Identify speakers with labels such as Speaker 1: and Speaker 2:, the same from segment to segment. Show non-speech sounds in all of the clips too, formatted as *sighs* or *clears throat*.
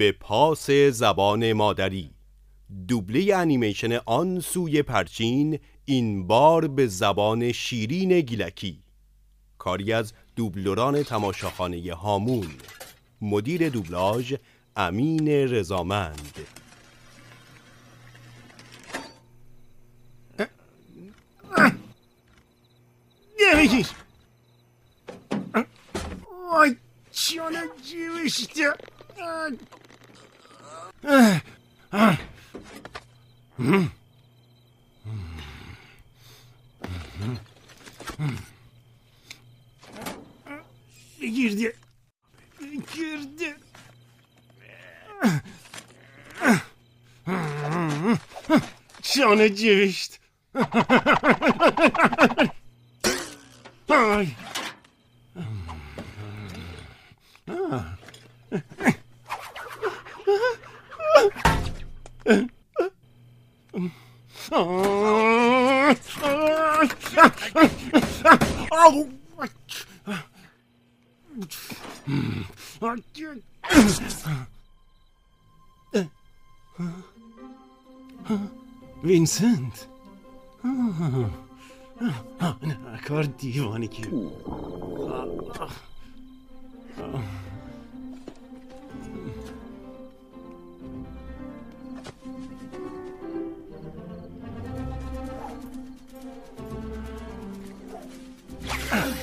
Speaker 1: به پاس زبان مادری. دوبله انیمیشن آن سوی پرچین این بار به زبان شیرین گیلکی. کاری از دوبلوران تماشاخانه هامون. مدیر دوبلاژ امین رضامند.
Speaker 2: نمیگیر آی جان جیبشته Girdi. Girdi. Şahane cevişti. Ay. Ah. وینسنت نه کار دیوانی Ugh. *laughs*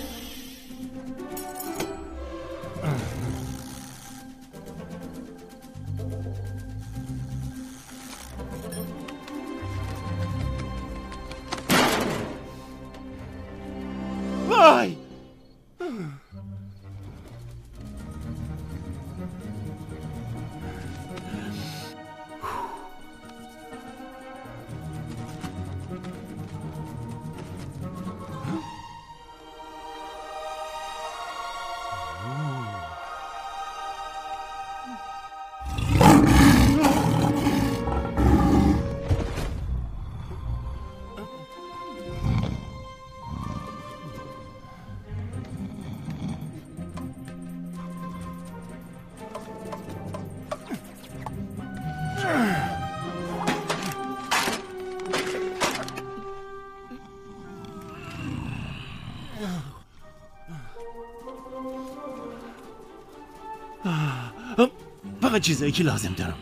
Speaker 2: فقط چیزایی که لازم دارم.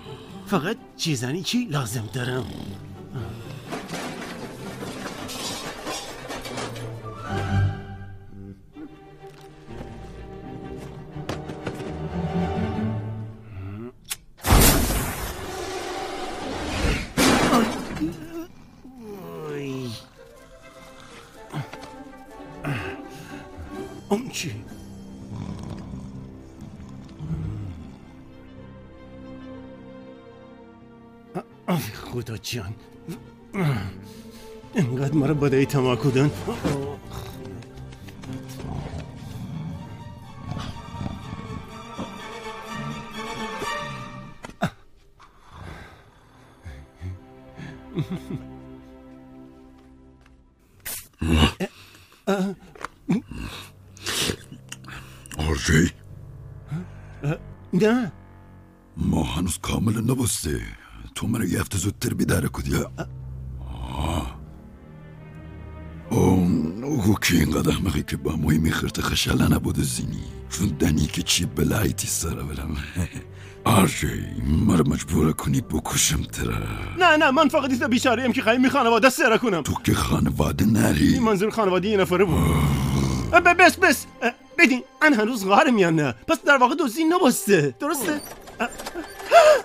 Speaker 2: فقط چیزانی که لازم دارم. ما رو بدهی تماکودن
Speaker 3: آرژی احمقی که با موی میخرت خشله نبوده زینی. چون دنی که چی بلایتی سره برم. *laughs* آرژی مرا مجبور کنی بکشم تره
Speaker 2: نه نه من فقط ایسا بیچاره که خواهیم می خانواده سره کنم.
Speaker 3: تو که خانواده نری.
Speaker 2: این منظور خانواده یه نفره بود. بس بس. بدین ان هنوز غار میان نه. پس در واقع دوزی نبسته. درسته؟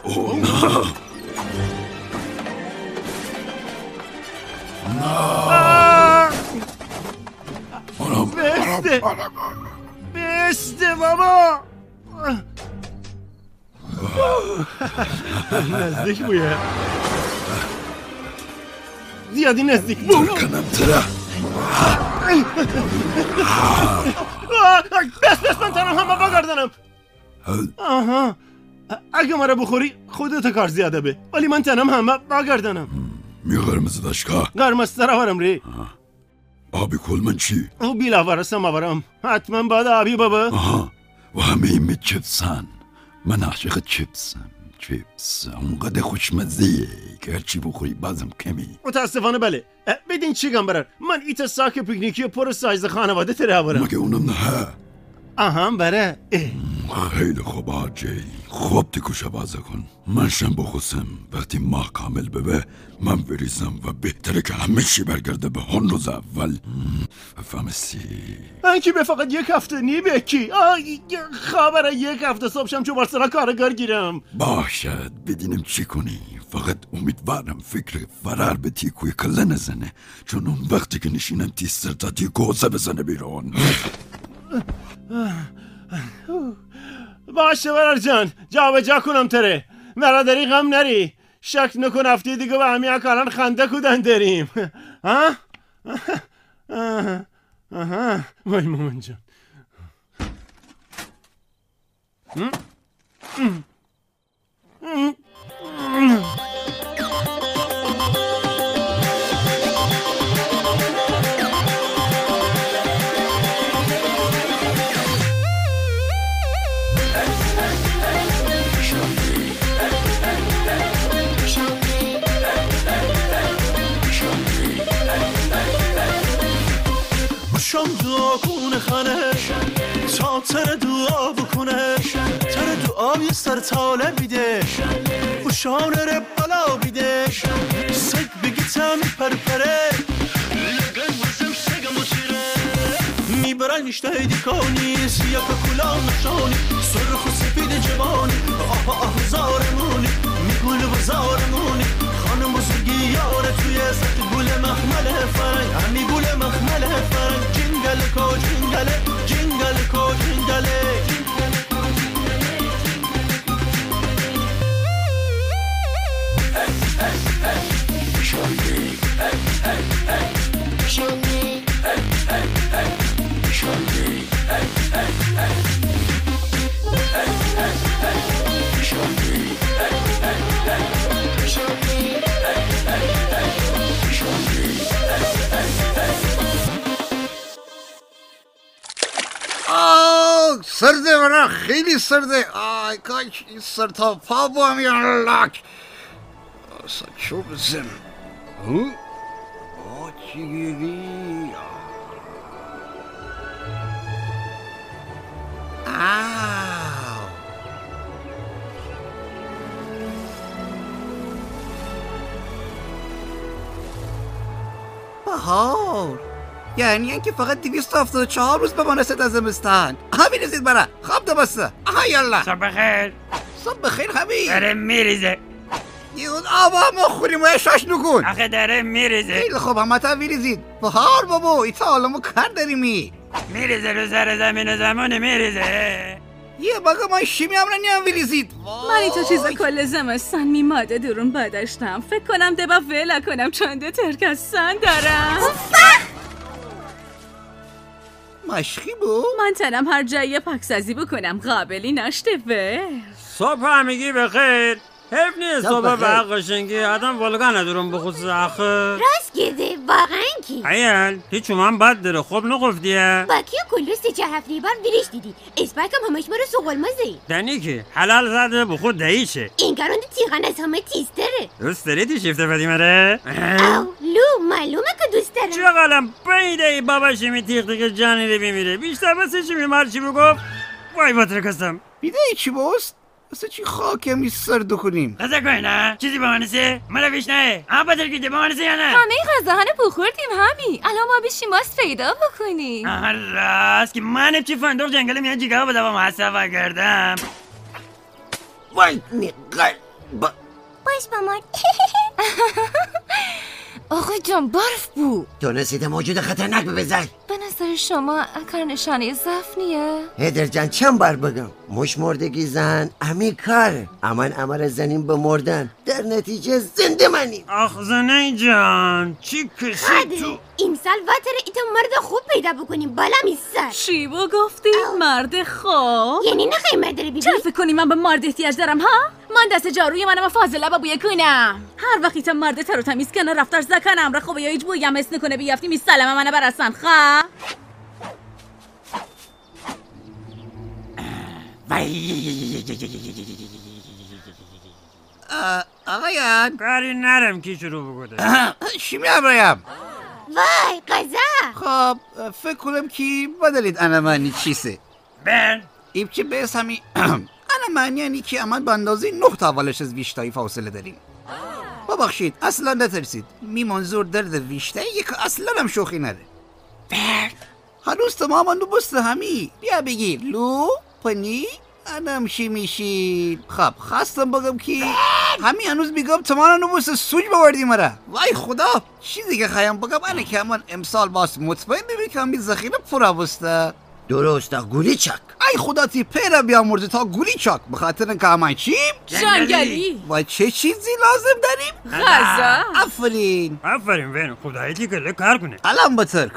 Speaker 3: اوه نه. آرام
Speaker 2: بسته بسته بابا. نزدیک بویه. زیادی نزدیک بود
Speaker 3: کنم تره
Speaker 2: بس بس من تنم همه بگردنم آها. اگه مرا بخوری خودت کار زیاده به ولی من تنم همه بگردنم
Speaker 3: میغرم زدشگاه
Speaker 2: قرمز سر ری.
Speaker 3: آبی کل من چی؟
Speaker 2: او بیلا ورسم آورم حتما باید آبی بابا.
Speaker 3: آها. و همه این می چپسن. من عاشق چپسم. چیپس اونقدر خوشمزه که هرچی بخوری بازم کمی.
Speaker 2: متاسفانه بله. بدین چیگم برر؟ من ایت ساک پیکنیکی پر سایز خانواده تره برم
Speaker 3: مگه اونم نه؟
Speaker 2: آها بره.
Speaker 3: خیلی خوب آجی. خوب تکوشه بازه کن. من شم بخوسم. وقتی ماه کامل ببه من بریزم و بهتره که همه چی برگرده به هون روز اول. فهمستی؟
Speaker 2: انکی به فقط یک هفته نی بکی آه خبره یک هفته صبحشم چو بارسنا کارگار گیرم.
Speaker 3: باشد بدینم چی کنی؟ فقط امیدوارم فکر فرار به تیکوی کله نزنه. چون اون وقتی که نشینم تیستر تا تیکوزه بزنه بیرون.
Speaker 2: باشه برار جان. جا کنم تره. مرادری غم نری. شک نکن هفته دیگه به همین اکالان خنده کودن داریم. ها؟ آها. وای مامان جان.
Speaker 4: شام تر دعا بکنه. تر دعای سر تاله بیده. و شانه ره بالا بیده. سگ بگی تمی پرپره لگن وزم سگم می‌برن اشته دیکانی سیاه کلا نشانی. سرخ و سپید جوانی. آه آه زارمونی. میگل و زارمونی. خانم بزرگی یاره توی سخت گل مخمل فرنگ. همی گل مخمل فرنگ. جنگل کو جنگله جنگل کو جنگله
Speaker 5: آه سرده برا خیلی سرده آی کاش این سر تا پا با هم یا یعنی اینکه فقط 274 روز بمانه ست از زمستان همین رسید برا. خواب دو بسته آها یالا
Speaker 6: صبح خیر
Speaker 5: صبح بخیر همین
Speaker 6: داره میریزه.
Speaker 5: یون آبا ما خوریم و اشاش نکن.
Speaker 6: آخه داره میریزه.
Speaker 5: خیلی خوب همه تا ویریزید بهار بابا ایتا حالا ما کار داریمی
Speaker 6: میریزه رو سر زمین و زمان میریزه.
Speaker 5: یه بگه ما شیمی هم نیم ویریزید
Speaker 7: من این تو چیز کل زمستان میماده درون بدشتم فکر کنم دبا ویلا کنم چون ده ترکستان دارم.
Speaker 5: مشخی بو
Speaker 7: من تنم هر جایی پاکسازی بکنم قابلی نشته به
Speaker 6: صبح همگی بخیر. حیف نیست.
Speaker 5: صبح
Speaker 6: به قشنگی. آدم ولگا ندارم بخصوص آخه.
Speaker 8: راست گرده واقعا کی؟
Speaker 6: ایل هیچ من بد داره. خب نگفتیه
Speaker 8: باکی کلو سه چهار هفته بار ویرش دیدی؟ اسپرکم همش مرا سوغل مزه
Speaker 6: دنی که حلال زده به خود دهیشه
Speaker 8: این کارون تیغن از همه تیزتره
Speaker 6: دوست داری تی شیفته بدی مره؟
Speaker 8: او لو معلومه که دوست دارم.
Speaker 6: چه قلم؟ بیده ای باباشی می تیغ تیغ جانی رو بمیره بیشتر بسه چی میمار چی بگفت وای با ترکستم
Speaker 5: بیده ای چی باست؟ اصلا چی خاکه می سرد کنیم
Speaker 6: قضا کنی نه؟ چیزی با منسه؟ مرا بیش نه؟ اما بدر که با منسه یا نه؟
Speaker 7: همه غذاهان بخوردیم همین الان ما بشیم باز پیدا بکنیم
Speaker 6: آها راست که من چی فندق جنگل میان جیگاه بده با محصفه کردم
Speaker 5: وای نقل با
Speaker 8: باش مامان *laughs*
Speaker 7: آقا جان برف بود
Speaker 9: تونستید موجود خطرناک ببزن
Speaker 7: به نظر شما کار نشانه زفنیه
Speaker 9: هدر جان چند بار بگم؟ مش مردگی زن امی کار. امان امر زنیم به مردن. در نتیجه زنده منیم.
Speaker 6: آخ زنه جان چی کشی
Speaker 8: خده
Speaker 6: تو؟
Speaker 8: این سال واتر ایتا مرد خوب پیدا بکنیم بالا میسر
Speaker 7: چی بو گفتی؟ مرد خوب؟
Speaker 8: یعنی نخواهی مدره بیبی
Speaker 7: چرا فکر کنی من به مرد احتیاج دارم ها؟ من دست جاروی منم فاضله بویه کنم هر وقتی تا مرد تر و تمیز کنه رفتار زکنم را خوبه یا ایج بویم اسن کنه بیافتی می سلام منه برسن خواه
Speaker 5: آقایان
Speaker 6: کاری نرم کی شروع بکنه
Speaker 5: چی میام
Speaker 8: وای قزا.
Speaker 5: خب فکر کنم کی بدلید انا معنی چیسه.
Speaker 6: بن
Speaker 5: این چه بس همی *coughs* انا معنی یعنی که اما به اندازه نه تا اولش از ویشتایی فاصله داریم. ببخشید اصلا نترسید. می منظور درد ویشتایی که اصلا هم شوخی نره. هنوز تماما نو بست همی. بیا بگیر. لو پنی. انم چی میشید خب خواستم بگم که همین هنوز میگم تماما نو بست سوج بوردی مرا. وای خدا چیزی که خواهم بگم اینه که همان امسال باس مطمئن ببین که همین ذخیره پورا بسته
Speaker 9: درست گولی چک
Speaker 5: ای خدا تی پیرا بیامرزه تا گولی چاک. بخاطر که همان چیم
Speaker 7: جنگلی.
Speaker 5: و چه چیزی لازم داریم؟
Speaker 7: غذا.
Speaker 5: آفرین
Speaker 6: آفرین بن خدایتی کله کار کنه.
Speaker 5: الان با ترک.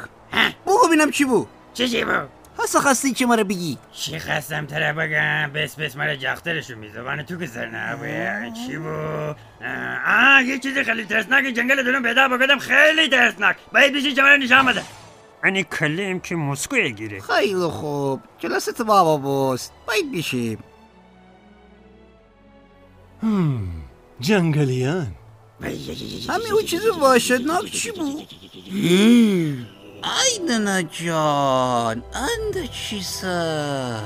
Speaker 5: بگو ببینم چی بود.
Speaker 6: چه چی با
Speaker 5: هسا خواستی که مرا بگی.
Speaker 6: چی خواستم تره بگم؟ بس بس مرا جخترشو میزبان تو که سر نه چی بو آه یه چیزی خیلی ترسناک. جنگل دونم پیدا بگدم خیلی ترسناک. باید بیشی چمره نشان بده. انی کله ام که مسکو گیره.
Speaker 5: خیلی خوب. جلست بابا بست باید بیشیم.
Speaker 2: جنگلیان.
Speaker 5: همین اون چیز واشدناک چی بود؟ ای ننا جان انده چیسه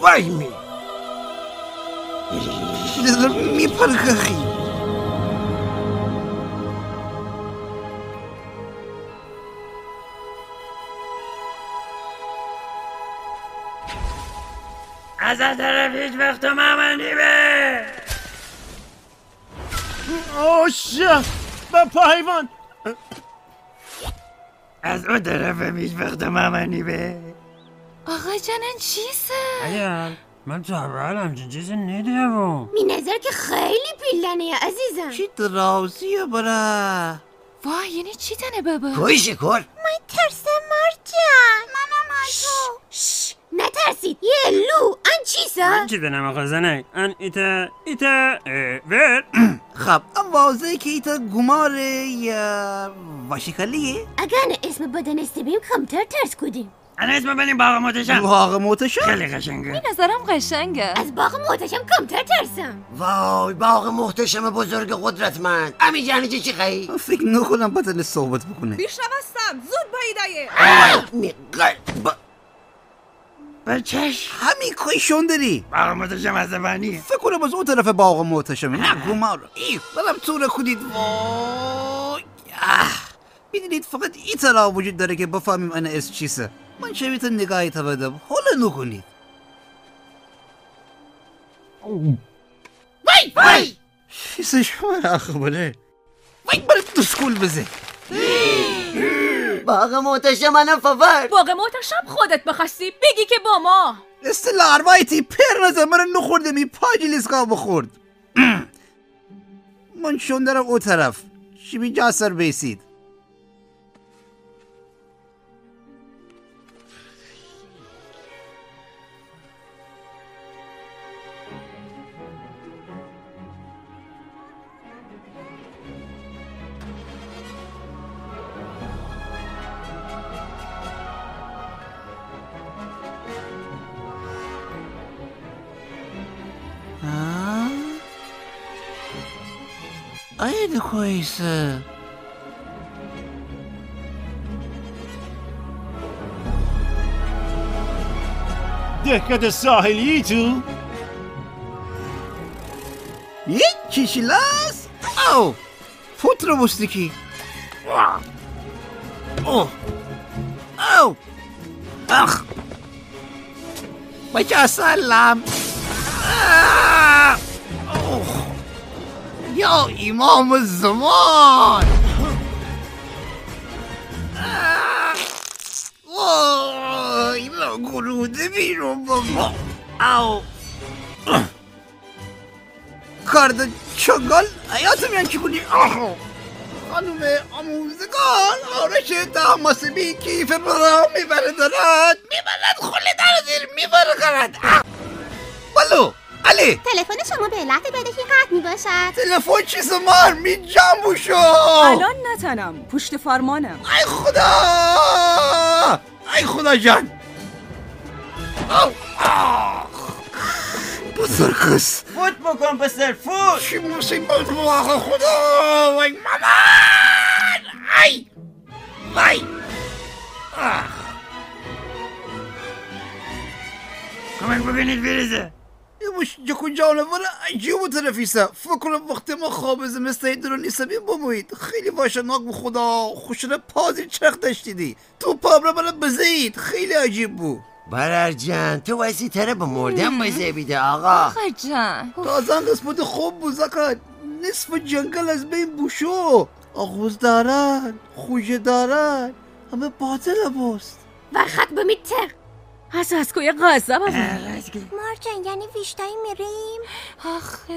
Speaker 2: وای می
Speaker 6: از از طرف هیچ وقت تو ممنی به.
Speaker 2: اوشا با پایوان.
Speaker 6: از اون طرف هیچ وقت ممنی به.
Speaker 7: آقا جانن چیزه؟
Speaker 6: ایال من تا اول همچین چیزی ندیدم.
Speaker 8: می نظر که خیلی پیلنه عزیزم.
Speaker 5: چی درازیه برا؟
Speaker 7: وای یعنی چی تنه بابا؟
Speaker 9: کوی شکر
Speaker 8: من ترسم مرجان منم تو نترسید. یه لو. ان چیزا؟
Speaker 6: من چی دنم آقا زنک؟ ان ایتا ایتا اه، ور. *clears throat*
Speaker 5: خب ام واضحه که ایتا گماره یا واشکلیه
Speaker 8: اگر اسم بدن استبیم کمتر ترس کدیم
Speaker 6: انا اسم بنیم باقا متشم
Speaker 5: واقع موتشم؟
Speaker 6: خیلی قشنگه.
Speaker 7: نظرم قشنگه.
Speaker 8: از باغ محتشم کمتر ترسم.
Speaker 9: وای باغ محتشم بزرگ قدرتمند. امی جانی چی خیلی
Speaker 5: فکر نکنم بدل صحبت بکنه.
Speaker 7: بیشنوستم. زود پایدایه
Speaker 6: بچش
Speaker 5: همین کوی شون داری؟
Speaker 6: باقا متشم از زبانی
Speaker 5: فکر کنم از اون طرف باغ محتشمه. نه گمار ای بلم طور کنید وای. می‌دونید فقط این طرح وجود داره که بفهمیم انا اس چیسه. من شبیت نگاهی تا بدم حالا نکنید وای وای. چیز شما را خبره. وای برای تو سکول بزه
Speaker 9: باغ محتشم منم فور
Speaker 7: باقی محتشم خودت بخواستی بگی که با ما.
Speaker 5: استلا اروایتی پر من نخورده می پاجی لیسکا بخورد. *clears throat* من شون دارم او طرف. چی بی جاسر بیسید. خیلی کویسه
Speaker 2: دهکت ساحلی تو.
Speaker 5: یک کشیلاس او فوت رو بستکی او او اخ. آه. یا امام الزمان آه. وای گلوده بیرون بابا او. کارد چنگال حیات میان چی کنی؟ آخو خانوم آموزگار آرش تماسبی کیف برا می‌بره دارد می‌برد خله در زیر می‌بره خرد بلو. علی!
Speaker 8: تلفن شما به علت بدهی قطع می باشد
Speaker 5: تلفن چیز مار می جمع شو!
Speaker 10: الان نتنم. پشت فرمانم.
Speaker 5: ای خدا! ای خدا جان! آه. بزرگس
Speaker 6: فوت بکن پسر فوت!
Speaker 5: چی مصیبت بود آخه خدا! وای مامان! ای! وای!
Speaker 6: کمک بکنید بریزه
Speaker 5: یه مش جکو جانور عجیب و تنفیسه فکر کنم وقتی ما خواب زمسته درو نیستم. بموید خیلی واشناک به خدا. خوشن پازی چرخ داشتیدی. تو رو من بزید. خیلی عجیب بود.
Speaker 9: برر جان تو وزی تره به مردن مزه بیده آقا.
Speaker 10: جان.
Speaker 5: تازه قسمت خوب بود زکن نصف جنگل از بین بوشو. آغوز دارن خوشه دارن. همه باطل باست.
Speaker 8: و خط بمیتر
Speaker 7: از از کوی غضب
Speaker 8: مارجان یعنی ویشتایی میریم؟
Speaker 10: آخه.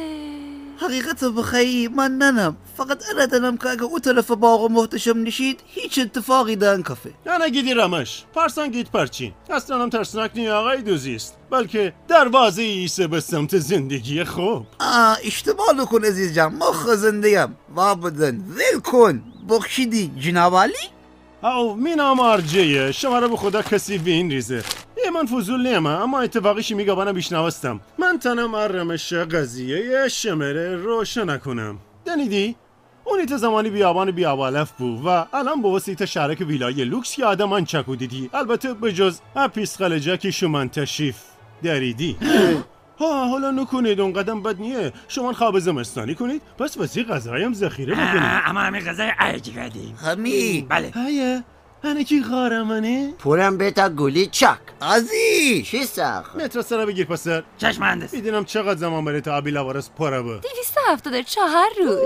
Speaker 5: حقیقت بخیی من ننم. فقط اردنم که اگه او طرف باغ محتشم نشید هیچ اتفاقی دن کافه.
Speaker 2: نه گیدی رمش. پرسان گید پرچین. اصلا هم ترسناک نی آقای دوزیست بلکه دروازه ایسه به سمت زندگی خوب.
Speaker 5: آه اشتباه نکن عزیز جان. ما خزندیم و بدن. ول کن. بخشیدی. جنابالی
Speaker 2: او مینا مارجیه. شما رو به خدا کسی به این ریزه. من فضول نیمه اما اتفاقیشی میگه بنا بیشنوستم. من تنم ارمش قضیه شمره روشن کنم دنیدی؟ اونی تا زمانی بیابان بیابالف بود و الان به وسیط شرک ویلای لوکس که آدم من چکو دیدی. البته به جز اپیس خلجه که شما تشریف دریدی. *laughs* ها حالا نکنید اون قدم بد نیه. شما خواب زمستانی کنید پس واسه غذایم ذخیره *laughs* بکنید
Speaker 6: اما همین غذای عجی کردیم
Speaker 5: همی
Speaker 6: بله.
Speaker 2: هیه هنکی غارمانه.
Speaker 9: پورم بتا گلی چک
Speaker 5: عزیز!
Speaker 9: چی سخت
Speaker 2: مترو سر بگیر پسر.
Speaker 6: چشم مهندس
Speaker 2: می‌دونم چقدر زمان بره تا ابی لوارس پره به
Speaker 10: دیویست هفتاد چهار روز.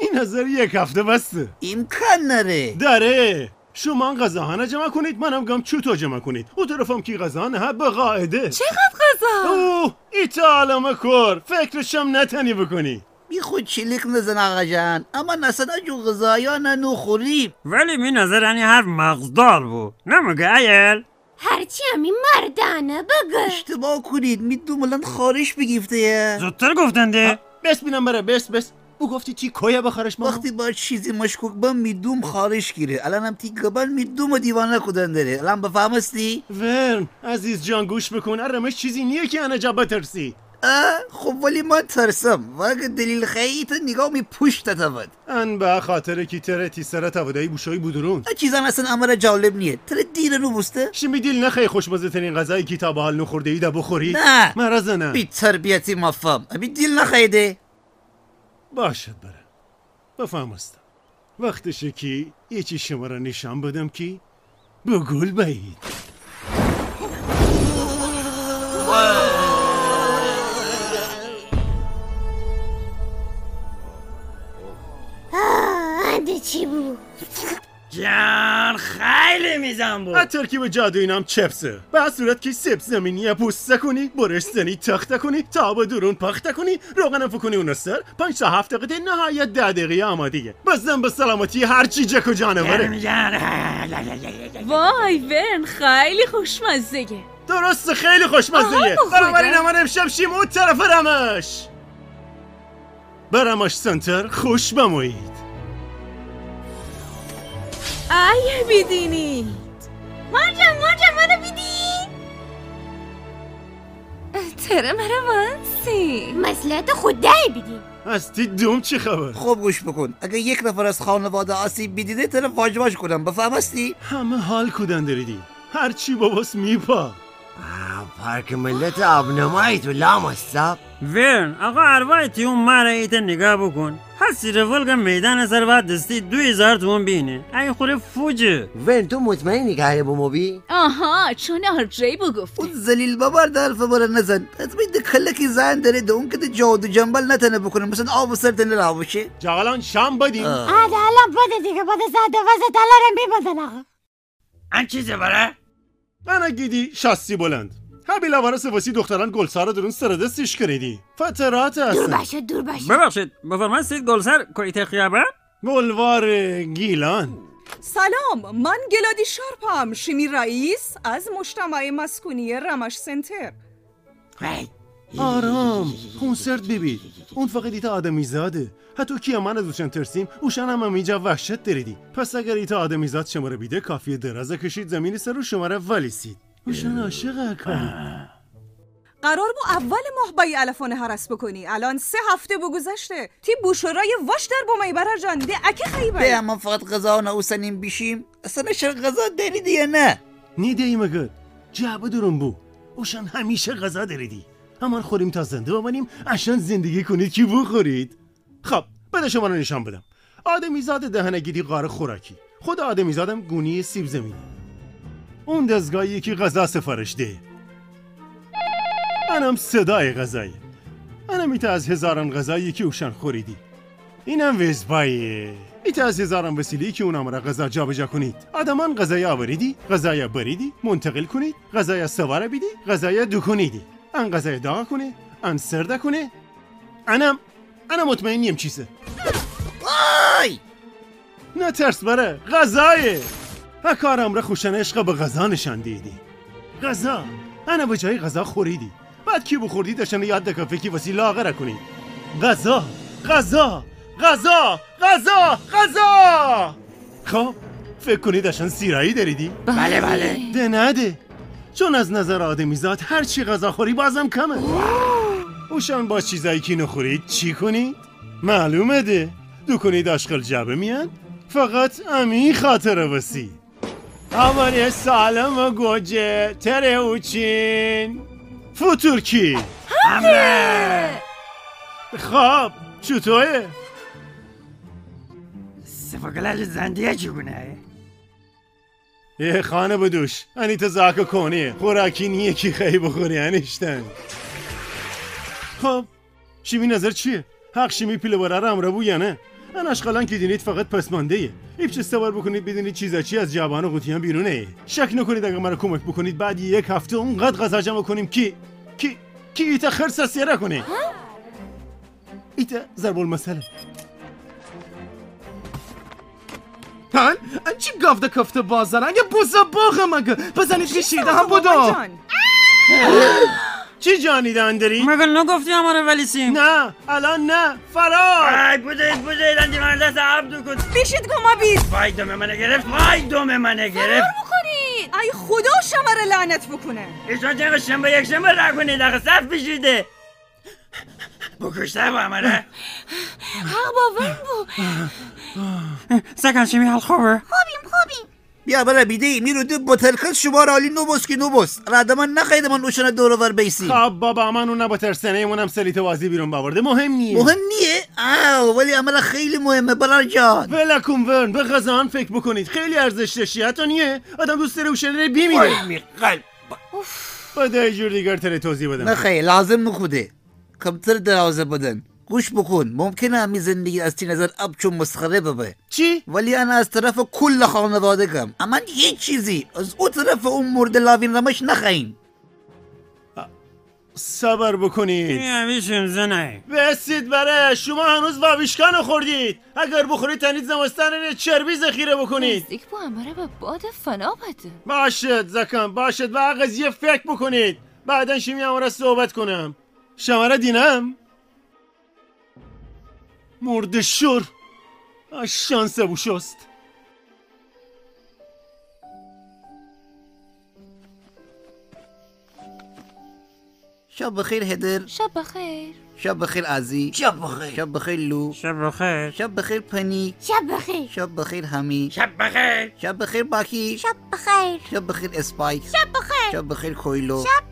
Speaker 2: این نظر یک هفته بسته.
Speaker 5: امکان نره.
Speaker 2: داره. شما غذاها جمع کنید منم گم چوتو جمع کنید. او طرفم کی غذا نه به قاعده.
Speaker 10: چقدر غذا؟
Speaker 2: اوه ایتالم کر. فکرشم نتنی بکنی.
Speaker 5: بی خود چلیک نزن آقا جان. اما نسنا جو غذایا ننو خوریم.
Speaker 6: ولی می نظر یعنی هر مغزدار بود. نمگه ایل؟
Speaker 8: هرچی همی مردانه بگه
Speaker 5: اشتباه کنید. میدوم الان خارش بگیفته. یه
Speaker 6: زودتر گفتنده
Speaker 2: بس بینم بره بس بس. او گفتی چی کویا بخارش ما؟
Speaker 5: وقتی با چیزی مشکوک بم میدوم خارش گیره. الان هم تی گبل میدوم و دیوانه کدن داره. الان بفهمستی؟
Speaker 2: ورن عزیز جان گوش بکن. ارمش چیزی نیه که انا جا بترسی.
Speaker 5: خب ولی من ترسم. و اگه دلیل خیلی تا نگاه می پشت تفد
Speaker 2: ان به خاطر کی تره تی سر تودایی بوشایی بودرون.
Speaker 5: چیزا اصلا امر جالب نیه. تر دیر رو بسته
Speaker 2: شمی دیل نخی خوشمزه ترین غذای کتاب حال نخورده ای دا بخوری
Speaker 5: نه.
Speaker 2: مرزه نه.
Speaker 5: بی تربیتی مفهم. ابی دیل نخیده.
Speaker 2: باشد بره. بفهم استم وقتشه که یه چی شما را نشان بدم که به گل
Speaker 8: چی بود؟
Speaker 6: جان خیلی میزن بود.
Speaker 2: از ترکیب جادو اینم چپسه. به از صورت که سب زمینی پوسته کنی برش زنی تخته کنی تا به درون پخته کنی روغنم فکنی اون سر پنج تا هفت دقیقه نهایت ده دقیقه آمادگه بزن به سلامتی هرچی جک و جانوره
Speaker 7: وای ورن خیلی خوشمزه
Speaker 2: درسته خیلی خوشمزه بنابراین. امان امشب شیم اون طرف رمش. به رمش سنتر خوش بمایید
Speaker 7: ای بیدینید
Speaker 8: مارجان مارجان منو بیدی
Speaker 10: تره مرا وانسی
Speaker 8: مسئلت خود بیدی
Speaker 2: از تی دوم چی خبر؟
Speaker 5: خوب گوش بکن. اگه یک نفر از خانواده آسیب بدیده تر واجباش کنم. بفهمستی؟
Speaker 2: همه حال کودن داریدی هرچی باباس میپا.
Speaker 9: پارک ملت آبنمایی تو لامستاب
Speaker 6: ورن آقا اروایتی اون مره ایت نگاه بکن. هستی رولگ میدان سر بعد دستی دو هزار تومن بینه. اگه خوره فوجه
Speaker 9: ون تو مطمئنی که هیه بوموبی؟
Speaker 7: آها چون آرجی بو گفتی
Speaker 5: اون زلیل بابار در حرف باره نزن. حتما ده کلکی زن داره ده اون که ده جادو جنبل نتنه بکنه. مثلا آب و سر تنه را باشه.
Speaker 2: جغلان شام بدیم.
Speaker 8: هذا الان بده دیگه بده زده وزه دلارم بی بدن آقا.
Speaker 6: ان چیزه بره
Speaker 2: انا گیدی شاسی بلند. هبی لوارس واسی دختران گلسار درون سر دستش کردی فترات
Speaker 8: دور
Speaker 2: هستن
Speaker 8: باشه دور باشه
Speaker 6: ببخشید بفرمایید گلسر کویت خیابه
Speaker 2: گلوار گیلان.
Speaker 10: سلام من گلادی شارپم شمی رئیس از مجتمع مسکونی رمش سنتر.
Speaker 2: آرام کنسرت ببین اون فقط ایتا آدمی زاده. حتی کی من از اوشن ترسیم اوشن هم اینجا وحشت دریدی. پس اگر ایتا آدمی زاد شما رو بیده کافیه درازه کشید زمین سر رو شما رو ولیسید اوشن عاشق
Speaker 10: قرار بو اول ماه با یه الفونه هرس بکنی. الان سه هفته بگذشته. تی بوشورای واش در بومی برر جان. ده اکی
Speaker 5: ده
Speaker 10: خیبه
Speaker 5: اما فقط غذا نوسنیم بیشیم. اصلا چرا غذا دریدی یا نه؟
Speaker 2: نیده ای مگه جعبه درون بو. اوشن همیشه غذا دریدی همان خوریم تا زنده بمانیم. عشان زندگی کنید که بخورید خب بده شما رو نشان بدم. آدمیزاد دهنگیری قاره خوراکی. خود آدمیزادم گونی سیب زمینی. اون دستگاهی که غذا سفارش ده انم صدای غذایی. انم ایتا از هزاران غذایی که اوشن خوریدی. اینم وزبایه ایتا از هزاران وسیلی که اونم را غذا جابجا کنید. آدمان غذای آوریدی غذای بریدی منتقل کنید غذای سواره بیدی غذای دو کنیدی. ان غذای داغ کنه ان سرده کنه. انم انا مطمئن نیم چیزه.
Speaker 5: وای!
Speaker 2: نه ترس بره غذایه. و کارم را خوشن عشق به غذا نشان دیدی. غذا؟ انا به جای غذا خوریدی. بعد کی بخوردی داشتن یاد دکافه کی وسی لاغره کنی. غذا؟ غذا؟ غذا! غذا! غذا! خب فکر کنی داشتن سیرایی داریدی؟
Speaker 6: بله بله.
Speaker 2: ده نده. چون از نظر آدمیزاد هر چی غذا خوری بازم کمه. اوشان با چیزایی که نخورید چی کنید؟ معلومه ده. دو کنید آشغل جبه میان فقط امی خاطر وسی آمانی سالم و گوجه تره اوچین. فوتور کی
Speaker 6: حمله
Speaker 2: خب چطوره؟
Speaker 6: سفاکلش زندیه چگونه؟
Speaker 2: یه خانه بدوش انی تا زاکا کنیه خوراکی نیه کی خیلی بخوری انیشتن. خب شیمی نظر چیه؟ حق شیمی پیله باره رو بو یا نه؟ ان اشغالان که دینید فقط پسمانده ایه ایپچه سوار بکنید بدونید چیزا چی از جوان و قوطی هم بیرونه شک نکنید اگر مرا کمک بکنید بعد یک هفته اونقدر غذا جمع کنیم کی کی کی ایتا خرس سیره کنه ایتا ضرب المثله
Speaker 11: هن چی گفته کفته بازارن یه بوزا باغ مگه؟ بزنید که شیده هم بودو
Speaker 2: چی جانی داری؟
Speaker 6: مگه نگفتی هماره ولی سیم
Speaker 2: نه الان نه فرار.
Speaker 6: ای بودید بودید اندی من دست عبدو کن.
Speaker 10: بیشید گما بید
Speaker 6: وای دوم منو گرفت وای دوم منو گرفت.
Speaker 10: بکنید. ای خدا شما رو لعنت بکنه.
Speaker 6: ایشان چنگ شنبه یک شنبه را کنید؟ اخه صف بشیده بکشته با هماره
Speaker 10: ها باورم بو.
Speaker 6: سکن شمی حال خوبه؟
Speaker 8: خوبیم خوبیم.
Speaker 5: بیا برا بیده میرو دو کن شما را علی نوبوس که نوبوس. ردمان نخیده من اوشن دورور بیسی
Speaker 2: خب بابا من اون با ترسنه ایمونم سلیت وازی بیرون باورده. مهم نیه.
Speaker 5: مهم نیه؟ آو ولی عمل خیلی مهمه برار جان.
Speaker 2: ولکم ورن به غذان فکر بکنید. خیلی ارزش داشتی حتی نیه آدم دوست داره اوشن رو بیمیره.
Speaker 5: قلب.
Speaker 2: بده یه جور دیگر تره توضیح بدم.
Speaker 5: نه خیلی لازم نخوده. کمتر درازه بدن. گوش بکن. ممکنه همی زندگی از تی نظر اب چون مسخره ببه.
Speaker 2: چی؟
Speaker 5: ولی انا از طرف کل خانواده کم اما هیچ چیزی. از او طرف اون مرد لاوین رمش نخواهیم.
Speaker 2: صبر بکنید.
Speaker 6: میشم زنه.
Speaker 2: بسید بره. شما هنوز واویشکانو خوردید. اگر بخورید تنید زمستان چربی ذخیره بکنید.
Speaker 10: نزدیک بو امره به باد فنا بده.
Speaker 2: باشد زکم باشد. و قضیه فکر بکنید. بعدا شیمی را صحبت کنم. شما را دینم؟ مرد شور شانس بوشست
Speaker 5: شب بخیر هدر.
Speaker 10: شب بخیر.
Speaker 5: شب بخیر ازی
Speaker 9: شب بخیر.
Speaker 5: شب بخیر لو.
Speaker 6: شب بخیر.
Speaker 5: شب بخیر پنی.
Speaker 8: شب بخیر.
Speaker 5: شب بخیر همی.
Speaker 6: شب بخیر.
Speaker 5: شب بخیر باکی.
Speaker 8: شب بخیر.
Speaker 5: شب بخیر اسپایک.
Speaker 8: شب بخیر.
Speaker 5: شب بخیر کویلو.
Speaker 8: شب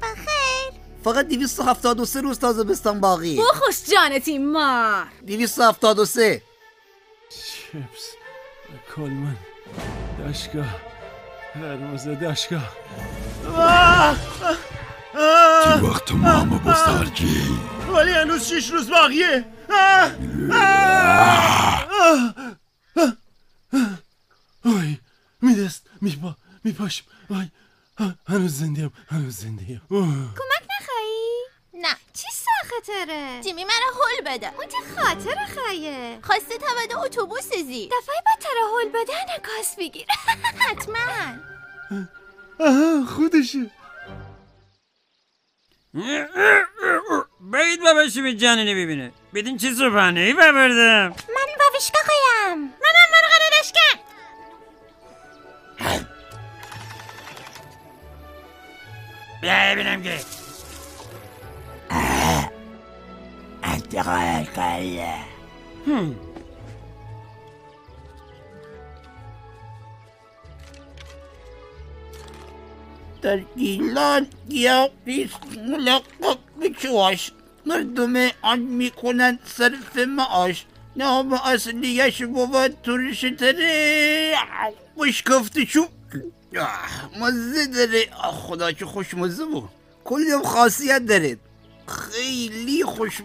Speaker 5: فقط 273 روز تازه بستان باقی
Speaker 7: بخوش جانتی مار
Speaker 5: 273
Speaker 2: چپس کلمن دشگاه هرمزه دشگاه!
Speaker 3: تی وقت ماما بزرگی
Speaker 2: ولی هنوز شیش روز باقیه! آی میدست میپا میپاشم آی! هنوز زنده هنوز زنده
Speaker 8: کمک؟ نه. چی ساختره؟ تیمی مرا هل بده. اون چه خاطر خیه خواسته تبده اتوبوس زی. دفعه بعد تره هل بده نکاس بگیر. *laughs* حتما.
Speaker 2: آها خودشه.
Speaker 6: بگید بابا شمی جانینی ببینه. بدین چی صبحانه ای ببردم
Speaker 8: من بابیشکا قایم. منم مرغ رشکن.
Speaker 6: بیا ببینم که
Speaker 9: انتقال کاریه
Speaker 5: در گیلان یا نیست ملقق بچواش مردم آن می‌کنن صرف معاش نام اصلیش بود ترش تره خوشکفته شو آه، مزه داره خدا چه خوشمزه بود کلی خاصیت داره خیلی خوشم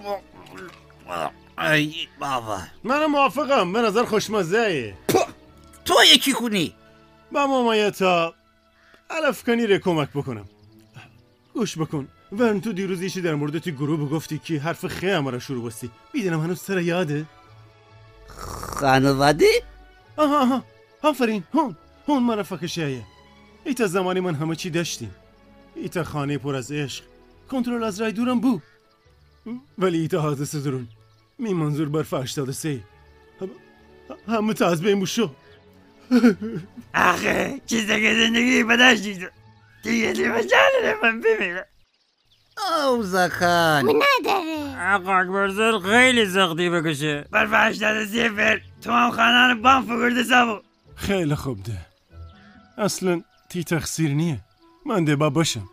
Speaker 5: ای بابا.
Speaker 2: من موافقم به نظر خوشمزه
Speaker 5: تو یکی کنی
Speaker 2: با مامایتا علف کنی کمک بکنم. گوش بکن ورن تو دیروز یشی در مورد تو گروه گفتی که حرف خیلی را شروع بستی. بیدنم هنوز سر یاده.
Speaker 5: خانواده؟
Speaker 2: آها آها. آفرین هون هون مرا فکشایه ایتا زمانی من همه چی داشتیم. ایتا خانه پر از عشق. کنترل از رای دورم بو. ولی ایتا حادثه درون. می منظور برف 83 هم- همه تا از بین شو.
Speaker 6: آخه چیزی که زندگی بدش دید دیگه دیگه جانه من بمیرم؟
Speaker 5: او زخان
Speaker 8: نداره.
Speaker 6: آقا اکبرزر خیلی سختی بکشه. برف هشتاد صفر تو هم خانان بام فگرده سبو
Speaker 2: خیلی خوب ده. اصلا تی تقصیر نیه. من ده با باشم